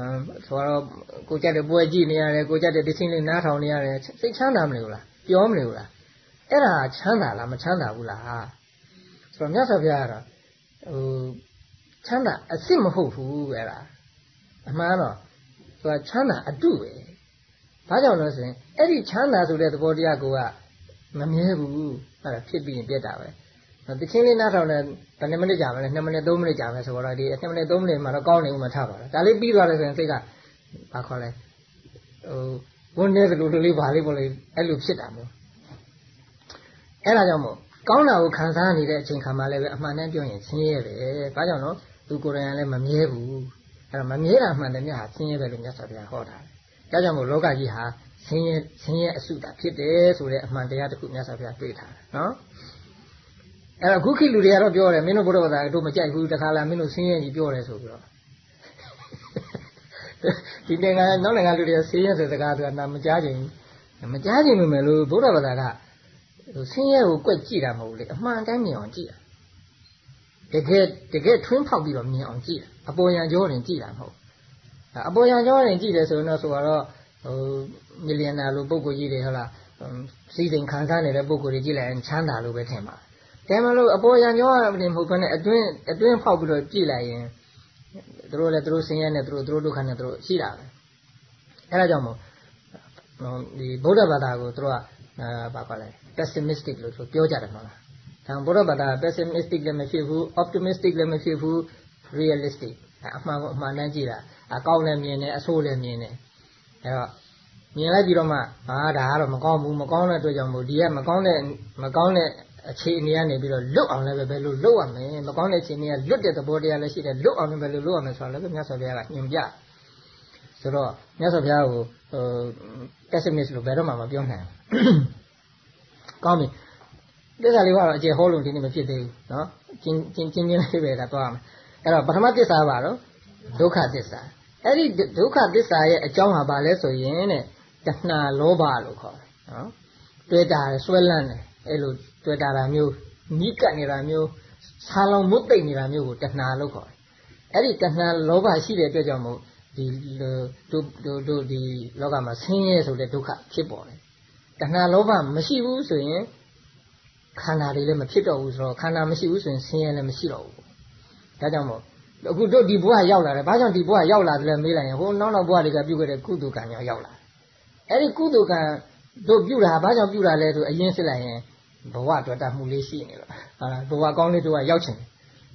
ဆိုတော့ကိုကြိုက်တဲ့ပွဲကြည့်နေရတယ်ကိုကြိုက်တဲ့တခြင်းလေးနားထောင်နေရတယ်စိတ်ချမ်းသာမလို့လားပျော်မလို့လားအဲ့ဒါချမ်းသာလားမချမ်းသာဘူးလားဆိုတော့မြတ်စွာဘုရားကတော့ဟိုချမ်းသာအစ်စ်မဟုတ်ဘူးအဲ့ဒါအမှန်တော့ ဆိုတာချမ်းသာအတုပဲဘာကြောင့်လဲဆိုရင်အဲ့ဒီချမ်းသာဆိုတဲ့သဘောတရားကိုကမမြဲဘူးအဲ့ဒါဖြစ်ပြီးရင်ပြက်တာပဲတချင်းလေးနားထောင်တဲ့ဘယ်နှမိနစ်ကြာမလဲ2မိနစ်3မိနစ်ကြာမယ်ဆိုတော့ဒီ2မိနစ်3မိနစ်မှာတော့ကောင်းနေဦးမှာထားပါလားဒါလေးပြီးသွားတယ်ဆိုရင်စိတ်ကဘာခေါ်လဲဟိုဝန်နေတဲ့လူလေးဘာလေးပေါ့လေအဲ့လိုဖြစ်တာမျိုးအဲ့ဒါကြောင့်မို့ကောင်းတာကိုခံစားနေတဲ့အချိန်ခါမှလည်းပဲအမှန်တမ်းပြောရင်ဆင်းရဲပဲဘာကြောင့်လို့သူကိုယ်တိုင်ကလည်းမမြဲဘူး အဲ့တော့မမြဲတာမှန်တယ်မြတ်ဟာဆင်းရဲတယ်လို့မြတ်စွာဘုရားဟောတာဒါကြောင့်မို့လောကကြီးဟာဆင်းရဲဆင်းရဲအစုတာဖြစ်တယ်ဆိုတဲ့အမှန်တရားတစ်ခုမြတ်စွာဘုရားတွေ့ထားတယ်နော်အဲ့တော့ခုခေတ်လူတွေကတော့ပြောတယ်မင်းတို့ဘုရားဘာသာတို့မကြိုက်ဘူးတခါလာမင်းတို့ဆင်းရဲကြီးပြောတယ်ဆိုပြီးတော့ဒီနိုင်ငံနောက်နိုင်ငံလူတွေကဆင်းရဲဆိုတဲ့စကားသူကနာမကြားချင်မကြားချင်မိမယ်လို့ဘုရားဘာသာကဆင်းရဲကိုကွက်ကြည့်တာမဟုတ်လေအမှန်တမ်းမြင်အောင်ကြည့်တာ တကယ်တကယ်ထွင်းဖောက်ပြီးတော့မြင်အောင်ကြည့်တာအပေါ်ယံကြောတင်ကြည့်တာမဟုတ်အပေါ်ယံကြောတင်ကြည့်တယ်ဆိုရင်တော့ဆိုတော့ဟိုမီလီယံနာလိုပုံကိုကြီးတွေဟုတ်လားစီစဉ်ခံစားနေတဲ့ပုံကိုကြီးကြည့်လိုက်ရင်ချမ်းသာလို့ပဲထင်ပါတယ်မလို့အပေါ်ယံကြောတင်မဟုတ်ဘဲနဲ့အတွင်းအတွင်းဖောက်ပြီးတော့ကြည့်လိုက်ရင်သူတို့လည်းသူတို့ဆင်းရဲနေသူတို့သူတို့ဒုက္ခနဲ့သူတို့ရှိတာပဲအဲဒါကြောင့်မို့ဒီဗုဒ္ဓဘာသာကိုသူတို့ကအာဘာခေါ်လဲ pessimistic လို့ဆိုပြောကြတယ်မဟုတ်လား ဒါဗုဒ္ဓဘာသာ pessimistic လည်းမဖြစ်ဘူး optimistic လည်းမဖြစ်ဘူး realistic အမှန်ကိုအမှန်တမ်းကြည့်တာအကောင်းလည်းမြင်တယ်အဆိုးလည်းမြင်တယ်အဲတော့မြင်လိုက်ပြီးတော့မှအာဒါကတော့မကောင်းဘူးမကောင်းတဲ့အတွက်ကြောင့်မို့ဒီကမကောင်းတဲ့မကောင်းတဲ့အခြေအနေကနေပြီးတော့လွတ်အောင်လည်းပဲဘယ်လိုလုပ်ရမလဲမကောင်းတဲ့အခြေအနေကလွတ်တဲ့သဘောတရားလည်းရှိတယ်လွတ်အောင်လည်းဘယ်လိုလုပ်ရမလဲဆိုတော့လည်းမြတ်စွာဘုရားကညွှန်ပြဆိုတော့မြတ်စွာဘုရားကိုဟို pessimist လို့ဘယ်တော့မှမပြောနိုင်ဘူးကောင်းပြီ သစ္စာလေးပါးတော့အကျေဟောလို့ဒီနေ့မဖြစ်သေးဘူးနော်ကျင်းကျင်းကျင်းလေးပဲဒါသွားရမယ်အဲ့တော့ပထမသစ္စာပါတော့ဒုက္ခသစ္စာအဲ့ဒီဒုက္ခသစ္စာရဲ့အကြောင်းဟာဘာလဲဆိုရင်တဲ့တဏှာလောဘလို့ခေါ်တယ်နော်တွေ့တာဆွဲလန့်တယ်အဲ့လိုတွေ့တာတာမျိုးနီးကပ်နေတာမျိုးဆာလောင်မွတ်သိမ့်နေတာမျိုးကိုတဏှာလို့ခေါ်တယ်အဲ့ဒီတဏှာလောဘရှိတဲ့အတွက်ကြောင့်မို့ဒီတို့တို့တို့ဒီလောကမှာဆင်းရဲဆိုတဲ့ဒုက္ခဖြစ်ပေါ်တယ်တဏှာလောဘမရှိဘူးဆိုရင် ခန္ဓာတွေလည်းမဖြစ်တော့ဘူးဆိုတော့ခန္ဓာမရှိဘူးဆိုရင်ဆင်းရဲလည်းမရှိတော့ဘူးဒါကြောင့်မို့အခုတို့ဒီဘဝရောက်လာတယ်ဘာကြောင့်ဒီဘဝရောက်လာတယ်လဲမေးလိုက်ရင်ဟိုနောက်နောက်ဘဝတွေကပြုခဲ့တဲ့ကုသိုလ်ကံကြောင့်ရောက်လာအဲ့ဒီကုသိုလ်ကံတို့ပြုတာဘာကြောင့်ပြုတာလဲဆိုအရင်စစ်လိုက်ရင်ဘဝတွေ့တာမှုလေးရှိနေလို့ဟာလားဘဝကောင်းလေးတို့ကရောက်ချင်တယ်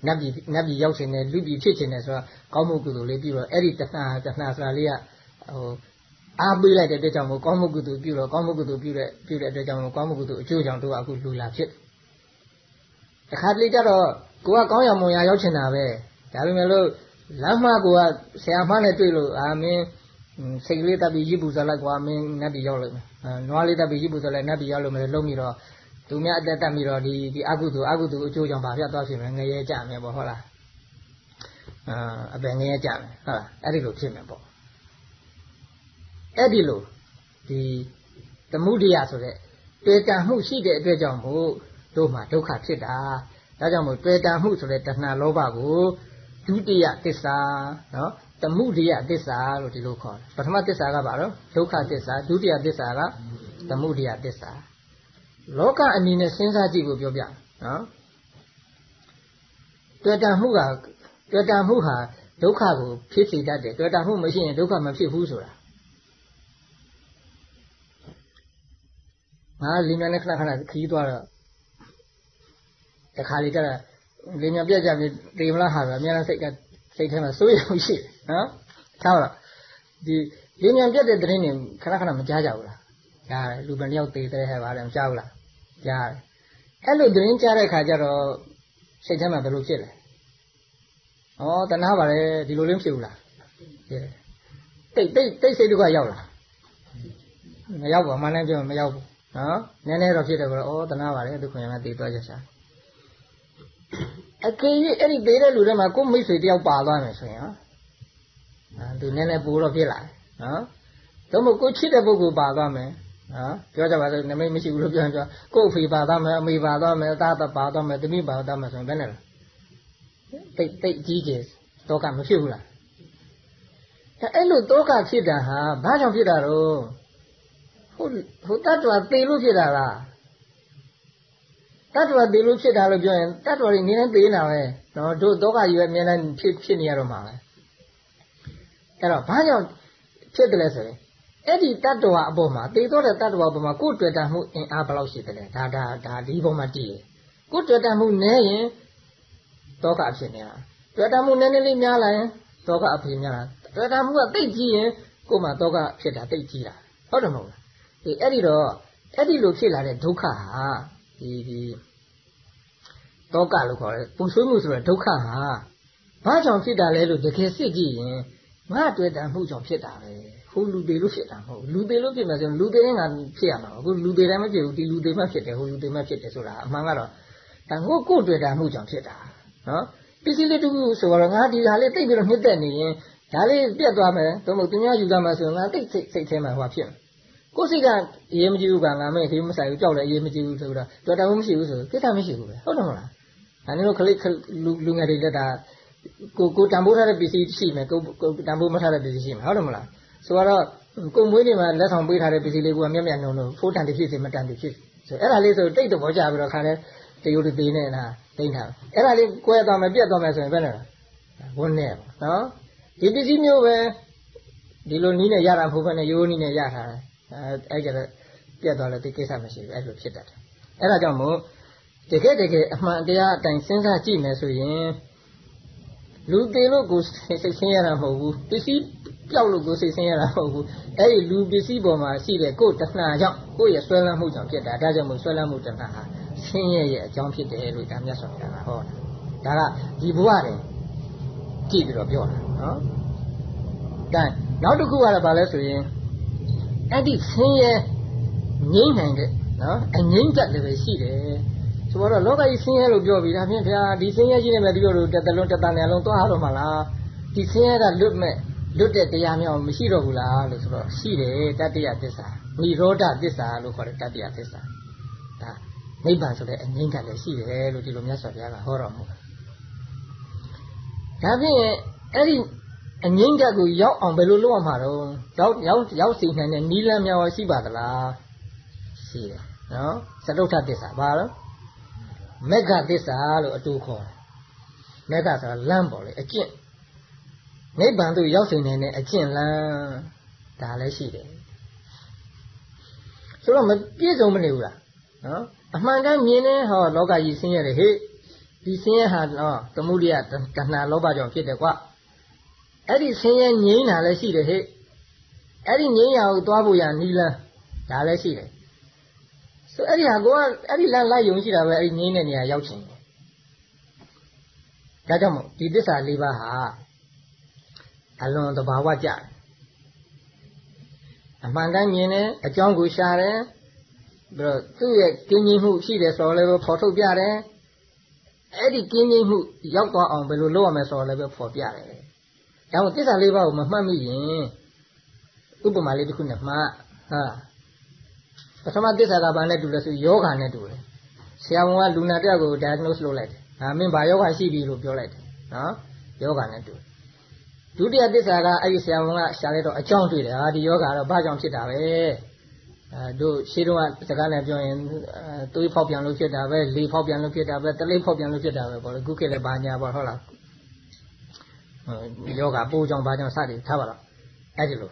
နတ်ပြည်နတ်ပြည်ရောက်ချင်တယ်လူပြည်ဖြစ်ချင်တယ်ဆိုတော့ကောင်းမှုကုသိုလ်လေးပြုတော့အဲ့ဒီတဏှာတဏှာဆိုတာလေးကဟို အားပေးလိုက်တဲ့အတွက်ကြောင့်မို့ကောင်းမှုကုသိုလ်ပြုတော့ကောင်းမှုကုသိုလ်ပြုတဲ့ပြုတဲ့အတွက်ကြောင့်မို့ကောင်းမှုကုသိုလ်အကျိုးကြောင့်တို့ကအခုလူလာဖြစ်တခါတလေကျတော့ကိုကကောင်းရမွန်ရရောက်ချင်တာပဲဒါပေမဲ့လို့လမ်းမကိုကဆရာမနဲ့တွေ့လို့အာမင်းစိတ်ကလေးတက်ပြီးရစ်ပူစားလိုက်ကွာမင်းနတ်ပြည်ရောက်လိမ့်မယ်နွားလေးတက်ပြီးရစ်ပူစားလိုက်နတ်ပြည်ရောက်လို့မယ်လုံးပြီးတော့သူများအသက်တက်ပြီးတော့ဒီဒီအကုသိုလ်အကုသိုလ်အကျိုးကြောင့်ဘာဖြစ်သွားဖြစ်မလဲငရဲကြမယ်ပေါ့ဟုတ်လားအာအပင်ငရဲကြမယ်ဟုတ်လားအဲ့ဒီလိုဖြစ်မယ်ပေါ့ အဲ့ဒီလိုဒီသမုဒိယဆိုတဲ့တွေ့တန်မှုရှိတဲ့အတွက်ကြောင့်မို့တို့မှာဒုက္ခဖြစ်တာဒါကြောင့်မို့တွေ့တန်မှုဆိုတဲ့တဏှာလောဘကိုဒုတိယသစ္စာနော်တမှုရိယသစ္စာလို့ဒီလိုခေါ်တယ်ပထမသစ္စာကဘာလို့ဒုက္ခသစ္စာဒုတိယသစ္စာကတမှုရိယသစ္စာလောကအနေနဲ့စဉ်းစားကြည့်ဖို့ပြောပြနော်တွေ့တာမှုကတွေ့တာမှုဟာဒုက္ခကိုဖြစ်စေတတ်တယ်တွေ့တာမှုမရှိရင်ဒုက္ခမဖြစ်ဘူးဆိုတာ ငါလင်းမြန်နဲ့ခဏခဏခီးသွားတော့တခါလေကျတော့လင်းမြန်ပြက်ကြပြီတေမလားဟာဆိုအများနဲ့စိတ်ကစိတ်ထဲမှာစိုးရိမ်မှုရှိတယ်နော်ထားပါဒီလင်းမြန်ပြက်တဲ့သတင်းတွေခဏခဏမကြားကြဘူးလားကြားတယ်လူပန်ယောက်သေးတဲ့ဟဲ့ပါတယ်မကြားဘူးလားကြားတယ်အဲ့လိုသတင်းကြားတဲ့ခါကျတော့စိတ်ထဲမှာဘယ်လိုဖြစ်လဲဩတနာပါလေဒီလိုလေးဖြစ်ဘူးလားတိတ်တိတ်တိတ်စိတ်ဒုက္ခရောက်လားမရောက်ပါမှန်းလည်းပြောမရောက်ဘူး နော်နည်းနည်းတော့ဖြစ်တယ်ဆိုတော့ဩတနာပါလေသူခွင့်ရမယ်တည်သွားကြရှာအကယ်၍အဲ့ဒီပေးတဲ့လူတွေမှာကိုမိတ်ဆွေတယောက်ပါသွားမယ်ဆိုရင်ဟာသူနည်းနည်းပူတော့ဖြစ်လာနော်သို့မဟုတ်ကိုချစ်တဲ့ပုဂ္ဂိုလ်ပါသွားမယ်နော်ပြောကြပါစို့နမိတ်မရှိဘူးလို့ပြောရင်ပြောကို့အဖေပါသွားမယ်အမေပါသွားမယ်အသားပါသွားမယ်သမီးပါသွားမယ်ဆိုရင်ဘယ်နဲ့လဲတိတ်တိတ်ကြီးကျယ်တော့ကမဖြစ်ဘူးလားအဲ့လိုတော့ကဖြစ်တာဟာဘာကြောင့်ဖြစ်တာတော့ ဟုတ်ဟိုတတ်တော်သေလို့ဖြစ်တာလားတတ္တဝသေလို့ဖြစ်တာလို့ပြောရင်တတ္တဝတွေနည်းနည်းသေးနေတာပဲနော်တို့ဒုက္ခရွယ်အများနဲ့ဖြစ်ဖြစ်နေရတော့မှာပဲအဲ့တော့ဘာကြောင့်ဖြစ်တယ်လဲဆိုရင်အဲ့ဒီတတ္တဝအပေါ်မှာသေတော့တဲ့တတ္တဝအပေါ်မှာကိုယ်တွေ့တာမှုအင်အားဘယ်လောက်ရှိတယ်လဲဒါဒါဒါဒီပေါ်မှာတည်ရကိုယ်တွေ့တာမှုနည်းရင်ဒုက္ခဖြစ်နေတာတွေ့တာမှုနည်းနည်းလေးများလာရင်ဒုက္ခအဖြစ်များလာတွေ့တာမှုကတိတ်ကြီးရင်ကိုယ်မှာဒုက္ခဖြစ်တာတိတ်ကြီးတာဟုတ်တယ်မဟုတ်လား ဒီအဲ့ဒီတော့အဲ့ဒီလိုဖြစ်လာတဲ့ဒုက္ခဟာဒီဒီတောကလို့ခေါ်တယ်ပူဆွေးမှုဆိုတဲ့ဒုက္ခဟာဘာကြောင့်ဖြစ်တာလဲလို့တကယ်စစ်ကြည့်ရင်ငါတွေ့တာမှုကြောင့်ဖြစ်တာပဲဟိုလူသေးလို့ဖြစ်တာမဟုတ်လူသေးလို့ဖြစ်မယ်ဆိုရင်လူသေးတဲ့ငါဖြစ်ရမှာအခုလူသေးတယ်မဖြစ်ဘူးဒီလူသေးမှဖြစ်တယ်ဟိုလူသေးမှဖြစ်တယ်ဆိုတာအမှန်ကတော့ဒါငို့ကိုတွေ့တာမှုကြောင့်ဖြစ်တာနော်ပစ္စည်းလေးတစ်ခုဆိုတော့ငါဒီဟာလေးတိတ်ပြီးတော့နှစ်သက်နေရင်ဒါလေးပြတ်သွားမယ်သို့မဟုတ်သူများယူသွားမယ်ဆိုရင်ငါတိတ်စိတ်စိတ်ထဲမှာဟိုဖြစ်မယ် ကိုယ်စိတ်ကအရေးမကြီးဘူးကငါမဲခေမဆိုင်ဘူးကြောက်လည်းအရေးမကြီးဘူးဆိုတော့တော်တော်မရှိဘူးဆိုကိစ္စမရှိဘူးပဲဟုတ်တယ်မဟုတ်လားဟအဲနင်တို့ခလေးလူလူငယ်တွေလက်တာကိုကိုတန်ဖိုးထားတဲ့ပစ္စည်းရှိမယ်ကိုကိုတန်ဖိုးမထားတဲ့ပစ္စည်းရှိမယ်ဟုတ်တယ်မလားဆိုတော့ကိုမွေးနေမှာလက်ဆောင်ပေးထားတဲ့ပစ္စည်းလေးကမျက်မျက်နှုံလို့ဖိုးတန်တဖြစ်စေမတန်တဖြစ်ဆိုအဲ့ဒါလေးဆိုတိတ်တော့ကြပြီးတော့ခါလဲတရုတ်တသေးနဲ့လားတိမ့်ထားအဲ့ဒါလေးကွဲသွားမယ်ပြက်သွားမယ်ဆိုရင်ဘယ်နဲ့ဝန်းနဲ့ပေါ့နော်ဒီပစ္စည်းမျိုးပဲဒီလိုနီးနဲ့ရတာမဟုတ်ဘဲနဲ့ရိုးနီးနဲ့ရထားတယ် အဲအဲ့ကြတော့ပြတ်သွားလဲဒီကိစ္စမရှိဘူးအဲ့လိုဖြစ်တတ်တယ်အဲ့ဒါကြောင့်မို့တကယ်တကယ်အမှန်တရားအတိုင်းစဉ်းစားကြည့်မယ်ဆိုရင်လူသေးလို့ကိုစိတ်ဆင်းရတာမဟုတ်ဘူးပစ္စည်းပြောက်လို့ကိုစိတ်ဆင်းရတာမဟုတ်ဘူးအဲ့ဒီလူပစ္စည်းပေါ်မှာရှိတဲ့ကိုယ်တဏှာကြောင့်ကိုယ့်ရဲ့ဆွဲလန်းမှုကြောင့်ဖြစ်တာဒါကြောင့်မို့ဆွဲလန်းမှုတဏှာဟာဆင်းရဲရဲ့အကြောင်းဖြစ်တယ်လို့ဒါမြတ်စွာဘုရားကဟောတာဒါကဒီဘဝတွင်ကြည့်ပြီးတော့ပြောတာနော်ဒါနောက်တစ်ခုကတော့ဗာလဲဆိုရင် အဲ့ဒီဆင်းရဲငြိမ့်နိုင်တဲ့နော်အငြိမ့်တက်လည်းပဲရှိတယ်ဆိုတော့လောကကြီးဆင်းရဲလို့ပြောပြီးဒါဖြင့်ဘုရားဒီဆင်းရဲကြီးနေမဲ့ဒီလိုလိုတက်တလုံးတက်တန်တယ်လုံးသွားတော့မှလားဒီဆင်းရဲကလွတ်မဲ့လွတ်တဲ့တရားမျိုးမရှိတော့ဘူးလားလို့ဆိုတော့ရှိတယ်တတ္တယသစ္စာនិရောဓသစ္စာလို့ခေါ်တဲ့တတ္တယသစ္စာဒါနိဗ္ဗာန်ဆိုတဲ့အငြိမ့်ကလည်းရှိတယ်လို့ဒီလိုမြတ်စွာဘုရားကဟောတော်မူဒါဖြင့်အဲ့ဒီ အငြိမ့်ကကိုရောက်အောင်ဘယ်လိုလုပ်ရမှာတော့ရောက်ရောက်ရောက်စီနိုင်တဲ့နီလန်းများရှိပါသလားရှိတယ်နော်သတုဋ္ဌသစ္စာဘာလို့မက္ခသစ္စာလို့အတူခေါ်တယ်မက္ခဆိုတာလမ်းပေါ့လေအကျင့်နိဗ္ဗာန်သို့ရောက်စေနိုင်တဲ့အကျင့်လမ်းဒါလည်းရှိတယ်ဆိုတော့မပြည့်စုံမနေဘူးလားနော်အမှန်တမ်းမြင်နေဟောလောကကြီးဆင်းရဲတယ်ဟေ့ဒီဆင်းရဲဟာတော့သမှုရိယတဏှာလောဘကြောင့်ဖြစ်တယ်ကွာ အဲ့ဒီဆင်းရဲငြိမ်းတာလည်းရှိတယ်ဟဲ့အဲ့ဒီငြိမ်းရာကိုသွားဖို့ရနီးလန်းဒါလည်းရှိတယ်ဆိုအဲ့ဒီဟာကိုကအဲ့ဒီလမ်းလိုက်ယုံရှိတာပဲအဲ့ဒီငြိမ်းတဲ့နေရာရောက်ချင်တယ်ဒါကြောင့်မို့ဒီသစ္စာလေးပါးဟာအလွန်တဘာဝကြတယ်အမှန်တမ်းမြင်တယ်အကြောင်းကိုရှာတယ်ပြီးတော့သူ့ရဲ့ကင်းကြီးမှုရှိတယ်ဆိုတော့လည်းဖော်ထုတ်ပြတယ်အဲ့ဒီကင်းကြီးမှုရောက်သွားအောင်ဘယ်လိုလုပ်ရမလဲဆိုတော့လည်းဖော်ပြတယ် ဒါမှသစ္စာလေးပါးကိုမမှတ်မိရင်ဥပမာလေးတစ်ခုနဲ့မှဟာပထမသစ္စာကဘာနဲ့တူလဲဆိုယောဂာနဲ့တူတယ်ဆရာဝန်ကလူနာတစ်ယောက်ကို diagnose လုပ်လိုက်တယ်ဟာမင်းဘာယောဂရှိပြီလို့ပြောလိုက်တယ်နော်ယောဂာနဲ့တူဒုတိယသစ္စာကအဲ့ဒီဆရာဝန်ကရှာလိုက်တော့အကြောင်းတွေ့တယ်ဟာဒီယောဂါတော့ဘာကြောင့်ဖြစ်တာပဲအဲတို့ရှင်းတော့စကားနဲ့ပြောရင်သွေးဖောက်ပြန်လို့ဖြစ်တာပဲလေဖောက်ပြန်လို့ဖြစ်တာပဲတလိပ်ဖောက်ပြန်လို့ဖြစ်တာပဲပေါ့လေခုခေတ်လည်းဘာညာပေါ့ဟုတ်လား ယောဂပိုးကြောင့်ဘာကြောင့်စသည်ထားပါတော့အဲ့ဒီလို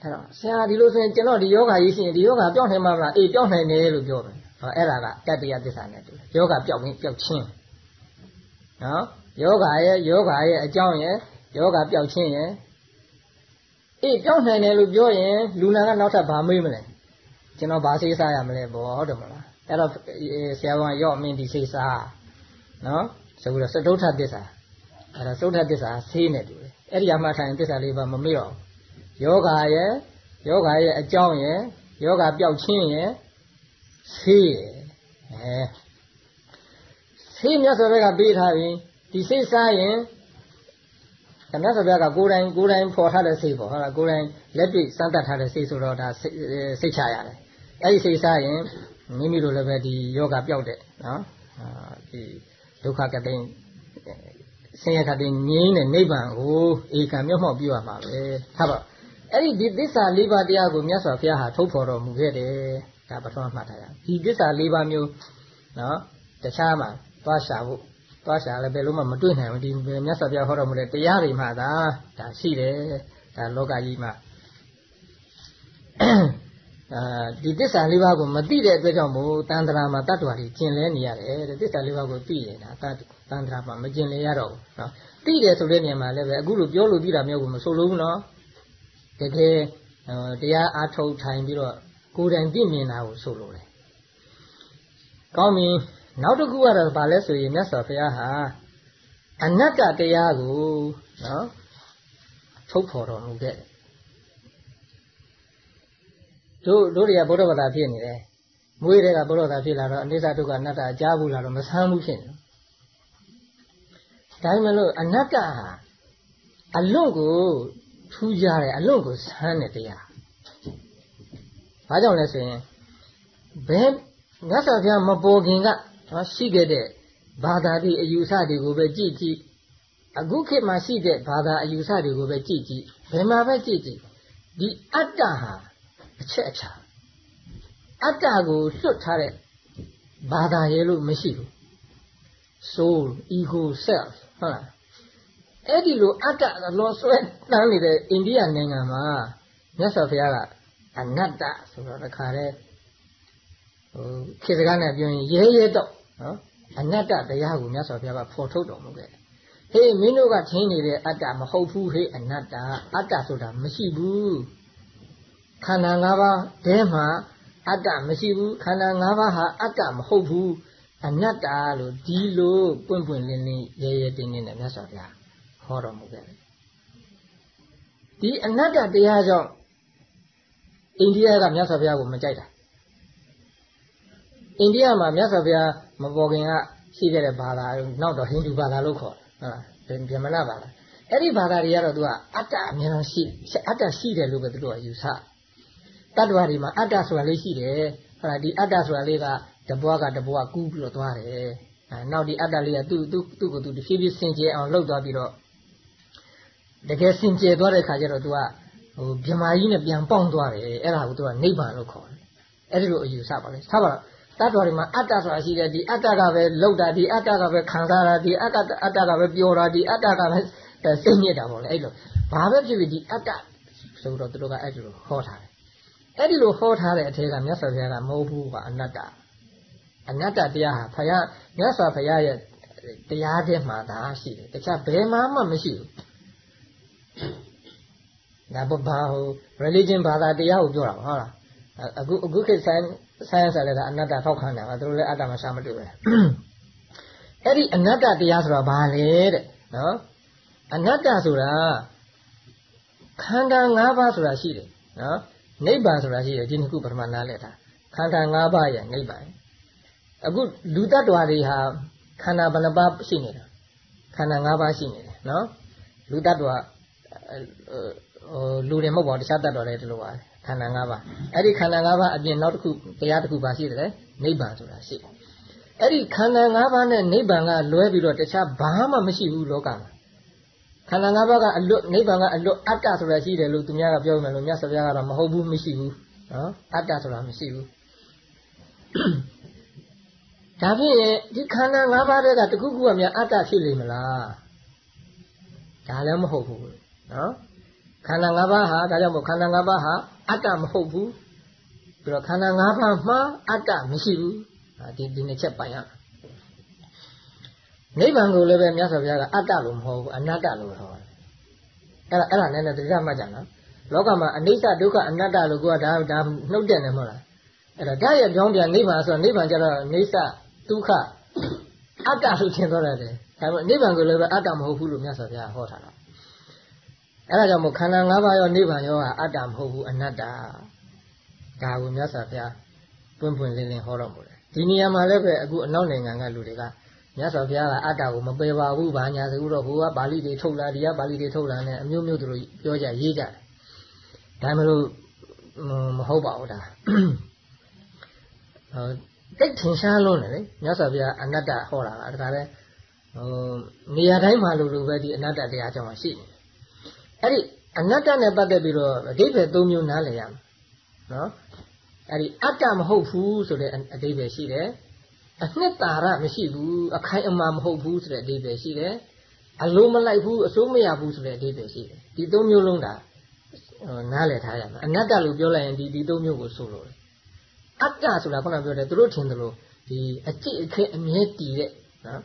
အဲ့တော့ဆရာဒီလိုဆိုရင်ကျွန်တော်ဒီယောဂကြီးရှိရင်ဒီယောဂပြောင်းနိုင်မှာမလားအေးပြောင်းနိုင်တယ်လို့ပြောတယ်ဟောအဲ့ဒါကတတ္တိယသစ္စာနဲ့တူယောဂပြောင်းရင်ပြောက်ချင်းနော်ယောဂရဲ့ယောဂရဲ့အကြောင်းရဲ့ယောဂပြောက်ချင်းရဲ့အေးပြောင်းနိုင်တယ်လို့ပြောရင်လူနာကနောက်ထပ်ဘာမေးမလဲကျွန်တော်ဘာဆေးစားရမလဲဘောဟုတ်တယ်မလားအဲ့တော့ဆရာကရော့မင်းဒီဆေးစားနော်ဆိုပြီးတော့စတုထသစ္စာ အဲ့ဒါသုဒ္ဓသစ္စာဆေးနဲ့တူတယ်အဲ့ဒီအမှထိုင်သစ္စာလေးပါမမေ့တော့ယောဂရဲ့ယောဂရဲ့အကြောင်းရဲ့ယောဂပျောက်ခြင်းရဲ့ဆေးရဲ့အဲဆေးမြတ်စွာဘုရားကပေးထားရင်ဒီဆေးစားရင်မြတ်စွာဘုရားကကိုယ်တိုင်ကိုယ်တိုင်ဖော်ထားတဲ့ဆေးပေါ့ဟုတ်လားကိုယ်တိုင်လက်တွေ့စမ်းသပ်ထားတဲ့ဆေးဆိုတော့ဒါစိတ်ချရတယ်အဲ့ဒီဆေးစားရင်မိမိတို့လည်းပဲဒီယောဂပျောက်တဲ့နော်ဒီဒုက္ခကတိ ဆင်းရဲခတ်တဲ့ငြိမ်းတဲ့နိဗ္ဗာန်ကိုဧကံမျက်မှောက်ပြုရမှာပဲထားပါအဲ့ဒီဒီသစ္စာ၄ပါးတရားကိုမြတ်စွာဘုရားဟာထုတ်ဖော်တော်မူခဲ့တယ်ဒါပထမမှတ်ထားရဒီသစ္စာ၄ပါးမျိုးနော်တခြားမှာသွားရှာဖို့သွားရှာလည်းဘယ်လို့မှမတွေ့နိုင်ဘူးဒီမြတ်စွာဘုရားဟောတော်မူတဲ့တရားတွေမှာသာဒါရှိတယ်ဒါလောကကြီးမှာ အာဒီသစ္စာလေးပါးကိုမသိတဲ့အတွက်ကြောင့်မို့တန်ត្រာမှာတတ္တဝါတွေကျင်လဲနေရတယ်တဲ့သစ္စာလေးပါးကိုသိရင်ဒါတန်ត្រာမှာမကျင်လဲရတော့ဘူးနော်သိတယ်ဆိုတဲ့နေရာမှာလည်းပဲအခုလိုပြောလို့ပြီးတာမျိုးကိုမဆိုလို့ဘူးနော်တကယ်တရားအားထုတ်ထိုင်ပြီးတော့ကိုယ်တိုင်သိမြင်တာကိုဆိုလို့တယ်ကောင်းပြီနောက်တစ်ခုကတော့ဗာလဲဆိုရင်မြတ်စွာဘုရားဟာအနတ္တတရားကိုနော်ထုတ်ဖော်တော်မူခဲ့တယ် တို့တို့တွေကဘုဒ္ဓဘာသာဖြစ်နေတယ်မွေးတဲ့ကဘုဒ္ဓဘာသာဖြစ်လာတော့အနိစ္စဒုက္ခအနတ္တအကြားဘူးလာတော့မဆန်းဘူးဖြစ်နေဒါမှမလို့အနတ္တဟာအလွတ်ကိုထူးကြတယ်အလွတ်ကိုဆန်းတဲ့တရားဘာကြောင့်လဲဆိုရင်ဘယ်မြတ်စွာဘုရားမပေါ်ခင်ကရှိခဲ့တဲ့ဘာသာဒီအယူဆတွေကိုပဲကြည့်ကြည့်အခုခေတ်မှာရှိတဲ့ဘာသာအယူဆတွေကိုပဲကြည့်ကြည့်ဘယ်မှာပဲကြည့်ကြည့်ဒီအတ္တဟာ အချက်အချာအတ္တကိုလွတ်ထားတဲ့ဘာသာရဲလို့မရှိဘူး soul ego self ဟုတ်လားအဲ့ဒီလိုအတ္တလောဆွဲတန်းနေတဲ့အိန္ဒိယနိုင်ငံမှာမြတ်စွာဘုရားကအနတ္တဆိုတော့တခါတည်းဟိုခေတ်စကားနဲ့ပြောရင်ရဲရဲတော့နော်အနတ္တတရားကိုမြတ်စွာဘုရားကဖော်ထုတ်တော်မူခဲ့တယ်ဟေးမင်းတို့ကထင်းနေတဲ့အတ္တမဟုတ်ဘူးဟေးအနတ္တအတ္တဆိုတာမရှိဘူး ခန္ဓာ၅ပါးတဲမှာအတ္တမရှိဘူးခန္ဓာ၅ပါးဟာအတ္တမဟုတ်ဘူးအနတ္တလို့ဒီလိုပွင့်ပွင့်လင်းလင်းရဲရဲတင်းတင်းနဲ့မြတ်စွာဘုရားဟောတော်မူခဲ့တယ်ဒီအနတ္တတရားကြောင့်အိန္ဒိယကမြတ်စွာဘုရားကိုမကြိုက်တာအိန္ဒိယမှာမြတ်စွာဘုရားမပေါ်ခင်ကရှိခဲ့တဲ့ဘာသာနောက်တော့ဟိန္ဒူဘာသာလို့ခေါ်တယ်ဟုတ်လားဗြဟ္မဏဘာသာအဲ့ဒီဘာသာတွေကတော့သူကအတ္တအများဆုံးရှိအတ္တရှိတယ်လို့ပဲသူတို့ကယူဆတ တ္တဝါတွေမှာအတ္တဆိုတာလေးရှိတယ်ဟုတ်လားဒီအတ္တဆိုတာလေးကတဘွားကတဘွားကူးပြီးတော့သွားတယ်အဲနောက်ဒီအတ္တလေးကသူ့သူ့သူ့ကိုသူတဖြည်းဖြည်းစင်ကြယ်အောင်လှုပ်သွားပြီးတော့တကယ်စင်ကြယ်သွားတဲ့ခါကျတော့သူကဟိုမြမာကြီးနဲ့ပြန်ပေါင်းသွားတယ်အဲ့ဒါကိုသူကနိဗ္ဗာန်လို့ခေါ်တယ်အဲ့ဒီလိုအယူဆပါလေထားပါတော့တတ်တော်တွေမှာအတ္တဆိုတာရှိတယ်ဒီအတ္တကပဲလှုပ်တာဒီအတ္တကပဲခံစားတာဒီအတ္တအတ္တကပဲပြောတာဒီအတ္တကပဲစိတ်ညစ်တာပေါ့လေအဲ့လိုဘာပဲဖြစ်ဖြစ်ဒီအတ္တဆိုတော့သူတို့ကအဲ့လိုဟောထားတယ် အဲ့ဒီလိုဟောထားတဲ့အထက်ကမြတ်စွာဘုရားကမဟုတ်ဘူးကအနတ္တအနတ္တတရားဟာဘုရားမြတ်စွာဘုရားရဲ့တရားတဲ့မှာဒါရှိတယ်တခြားဘယ်မှမှမရှိဘူးဒါဘဘာဟို religion ဘာသာတရားကိုပြောတာဟုတ်လားအခုအခုခေတ် science science လည်းဒါအနတ္တထောက်ခံတယ်သူတို့လည်းအတ္တမရှာမတွေ့ပဲအဲ့ဒီအနတ္တတရားဆိုတာဘာလဲတဲ့နော်အနတ္တဆိုတာခန္ဓာ၅ပါးဆိုတာရှိတယ်နော် နိဗ္ဗာန်ဆိုတာရှိတယ်ဒီနှစ်ခုပထမနားလည်တာခန္ဓာ၅ပါးရဲ့နိဗ္ဗာန်အခုလူတ attva တွေဟာခန္ဓာဘယ်နှပါးရှိနေတာခန္ဓာ၅ပါးရှိနေတယ်နော်လူတ attva ဟိုလူတွေမဟုတ်ပါဘူးတခြားတ attva တွေဒီလိုပါခန္ဓာ၅ပါးအဲ့ဒီခန္ဓာ၅ပါးအပြင်နောက်တစ်ခုတရားတစ်ခုပါရှိတယ်နိဗ္ဗာန်ဆိုတာရှိအဲ့ဒီခန္ဓာ၅ပါးနဲ့နိဗ္ဗာန်ကလွဲပြီးတော့တခြားဘာမှမရှိဘူးလောကမှာ ခန္ဓာ၅ပါးကအလွတ်နိဗ္ဗာန်ကအလွတ်အတ္တဆိုတာရှိတယ်လို့သူများကပြောမယ်လို့မြတ်စွာဘုရားကတော့မဟုတ်ဘူးမရှိဘူးနော်အတ္တဆိုတာမရှိဘူးဒါဖြင့်ဒီခန္ဓာ၅ပါးတည်းကတခုခုကများအတ္တဖြစ်လိမ့်မလားဒါလည်းမဟုတ်ဘူးနော်ခန္ဓာ၅ပါးဟာဒါကြောင့်မို့ခန္ဓာ၅ပါးဟာအတ္တမဟုတ်ဘူးပြီးတော့ခန္ဓာ၅ပါးမှာအတ္တမရှိဘူးဒီဒီနှစ်ချက်ပိုင်ရ နိဗ္ဗာန်ကိုလည်းပဲမြတ်စွာဘုရားကအတ္တလို့မဟုတ်ဘူးအနတ္တလို့ဟောတယ်အဲ့ဒါအဲ့ဒါနဲ့တရားမှတ်ကြနော်လောကမှာအနိစ္စဒုက္ခအနတ္တလို့ကဒါဒါနှုတ်တဲ့နေမဟုတ်လားအဲ့ဒါဒါရဲ့ကြောင်းပြန်နိဗ္ဗာန်ဆိုတော့နိဗ္ဗာန်ကျတော့အိစ္စဒုက္ခအတ္တလို့ထင်တော့တယ်ဒါပေမဲ့နိဗ္ဗာန်ကိုလည်းပဲအတ္တမဟုတ်ဘူးလို့မြတ်စွာဘုရားဟောထားတာအဲ့ဒါကြောင့်မို့ခန္ဓာ၅ပါးရောနိဗ္ဗာန်ရောဟာအတ္တမဟုတ်ဘူးအနတ္တဒါကိုမြတ်စွာဘုရားပွင့်ပွင့်လင်းလင်းဟောတော်မူတယ်ဒီနေရာမှာလည်းပဲအခုအနောက်နိုင်ငံကလူတွေက မြတ်စွာဘုရားကအတ္တကိုမပယ်ပါဘူးဘာညာဆိုတော့ဟိုကပါဠိတွေထုတ်လာဒီကပါဠိတွေထုတ်လာနဲ့အမျိုးမျိုးတို့ပြောကြရေးကြတယ်ဒါမှမဟုတ်မဟုတ်ပါဘူးဒါဟိုတိတ်ထင်ရှားလွန်းတယ်လေမြတ်စွာဘုရားအနတ္တဟောတာကဒါကလည်းဟိုနေရာတိုင်းမှာလိုလိုပဲဒီအနတ္တတရားကြောင့်ရှိနေအဲ့ဒီအနတ္တနဲ့ပတ်သက်ပြီးတော့အဓိပ္ပာယ်၃မျိုးနားလည်ရမယ်နော်အဲ့ဒီအတ္တမဟုတ်ဘူးဆိုတဲ့အဓိပ္ပာယ်ရှိတယ် အနှစ်သာရမရှိဘူးအခိုင်အမာမဟုတ်ဘူးဆိုတဲ့အဓိပ္ပာယ်ရှိတယ်အလိုမလိုက်ဘူးအစိုးမရဘူးဆိုတဲ့အဓိပ္ပာယ်ရှိတယ်ဒီ၃မျိုးလုံးဒါနားလည်ထားရမယ်အနတ္တလို့ပြောလိုက်ရင်ဒီဒီ၃မျိုးကိုဆိုလို့အတ္တဆိုတာခုနပြောတယ်သူတို့ထင်တယ်လို့ဒီအကျင့်အခဲအမြဲတည်တဲ့နော်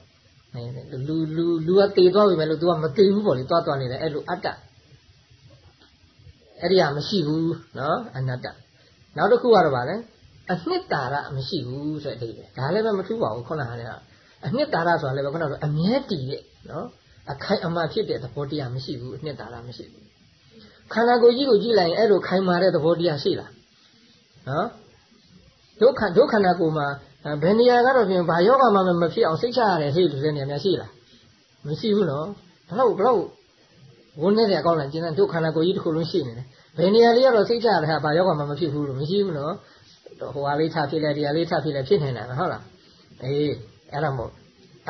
လူလူလူကတည်သွားပြီမဲ့လို့ तू ကမတည်ဘူးပေါ့လေသွားသွားနေတယ်အဲ့လိုအတ္တအဲ့ဒီဟာမရှိဘူးနော်အနတ္တနောက်တစ်ခုကတော့ဗာလဲ အနှစ်သာရမရှိဘူးဆိုတဲ့အဓိပ္ပာယ်ဒါလည်းပဲမထူးပါဘူးခုနကလည်းအနှစ်သာရဆိုတာလည်းပဲခုနကအမြဲတည်တဲ့နော်အခိုင်အမာဖြစ်တဲ့သဘောတရားမရှိဘူးအနှစ်သာရမရှိဘူးခန္ဓာကိုယ်ကြီးကိုကြည့်လိုက်ရင်အဲ့လိုခိုင်မာတဲ့သဘောတရားရှိလားနော်ဒုက္ခဒုက္ခနာကိုယ်မှာဘယ်နေရာကတော့ပြင်ဘာယောဂမှမဖြစ်အောင်စိတ်ချရတယ်ဟေ့လို့တဲ့နေရာများရှိလားမရှိဘူးနော်ဘလို့ဘလို့ဝန်းနေတဲ့ကောင်းလားကျင်တဲ့ဒုက္ခနာကိုယ်ကြီးတစ်ခုလုံးရှိနေတယ်ဘယ်နေရာလေးကတော့စိတ်ချရတယ်ဟာဘာယောဂမှမဖြစ်ဘူးလို့မရှိဘူးနော် ဟိုဟာလေးထားဖြစ်လဲဒီဟာလေးထားဖြစ်လဲဖြစ်နေတာဟုတ်လားအေးအဲ့ဒါမို့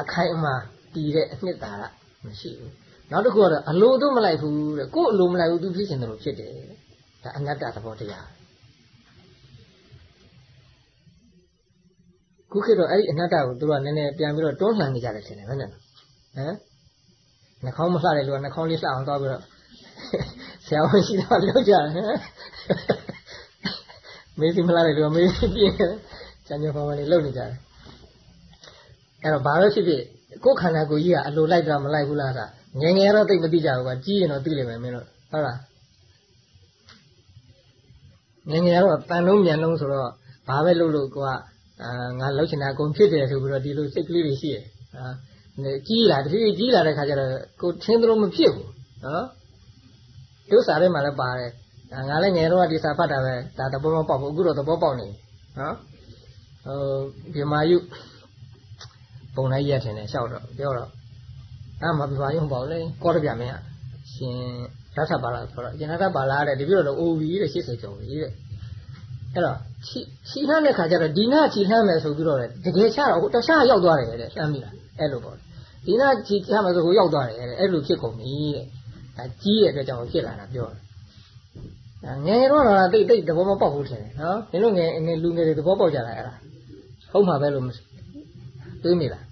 အခိုင်အမာတည်တဲ့အနှစ်သာရမရှိဘူးနောက်တစ်ခုကတော့အလိုတို့မလိုက်ဘူးတဲ့ကိုယ်အလိုမလိုက်ဘူးသူဖြစ်ရှင်တယ်လို့ဖြစ်တယ်ဒါအနတ္တသဘောတရားခုခေတ်တော့အဲ့ဒီအနတ္တကိုသူကနည်းနည်းပြန်ပြီးတော့တွန်းလှန်နေကြတယ်ထင်တယ်ဟုတ်တယ်ဟမ်နှာခေါင်းမလှတဲ့လူကနှာခေါင်းလေးလှအောင်သွားပြီးတော့ဆရာဝန်ရှိတော့လောက်ကြတယ် မေးစီမလှတဲ့လူကမေးစီပြင်းကျန်ကျဖော်မလေးလုံနေကြတယ်အဲ့တော့ဘာလို့ဖြစ်ဖြစ်ကိုယ်ခန္ဓာကိုယ်ကြီးကအလိုလိုက်တာမလိုက်ဘူးလားကငယ်ငယ်တော့သိမသိကြဘူးကကြီးရင်တော့သိလိမ့်မယ်မင်းတို့ဟုတ်လားငယ်ငယ်တော့တန်လုံးမြန်လုံးဆိုတော့ဘာပဲလုပ်လို့ကိုကအာငါလောက်ချင်တာအကုန်ဖြစ်တယ်ဆိုပြီးတော့ဒီလိုစိတ်ကလေးတွေရှိတယ်ဟာကြီးလာတဖြည်းဖြည်းကြီးလာတဲ့ခါကျတော့ကိုထင်းသလိုမဖြစ်ဘူးနော်ဒုစာထဲမှာလည်းပါတယ် ဒါငါလည်းငယ်တော့ဒီစာဖတ်တာပဲဒါသဘောမပေါက်ဘူးအခုတော့သဘောပေါက်နေနော်ဟိုဒီမာယုပုံလိုက်ရက်ထင်တယ်လျှောက်တော့ပြောတော့အဲ့မှာပြပါရုံပေါ့လေကောတပြမင်းကရှင်ရသပါလာဆိုတော့ရှင်ရသပါလာတဲ့ဒီပြတော့အိုဘီတဲ့80ကျော်ပြီတဲ့အဲ့တော့ချီချီလှမ်းတဲ့ခါကျတော့ဒီနာချီလှမ်းမယ်ဆိုပြီးတော့တကယ်ချတော့ဟိုတခြားရောက်သွားတယ်တဲ့လှမ်းပြီလားအဲ့လိုပေါ့ဒီနာချီလှမ်းမယ်ဆိုဟိုရောက်သွားတယ်တဲ့အဲ့လိုဖြစ်ကုန်ပြီတဲ့ဒါကြီးရဲ့အတွက်ကြောင့်ဖြစ်လာတာပြောတယ် ငယ်တော့တော့တိတ်တိတ်သဘောမပေါက်ဘူးထင်တယ်နော်နင်တို့ငယ်ငယ်လူငယ်တွေသဘောပေါက်ကြတာအဲ့ဒါဟုတ်မှာပဲလို့တွေးမိလား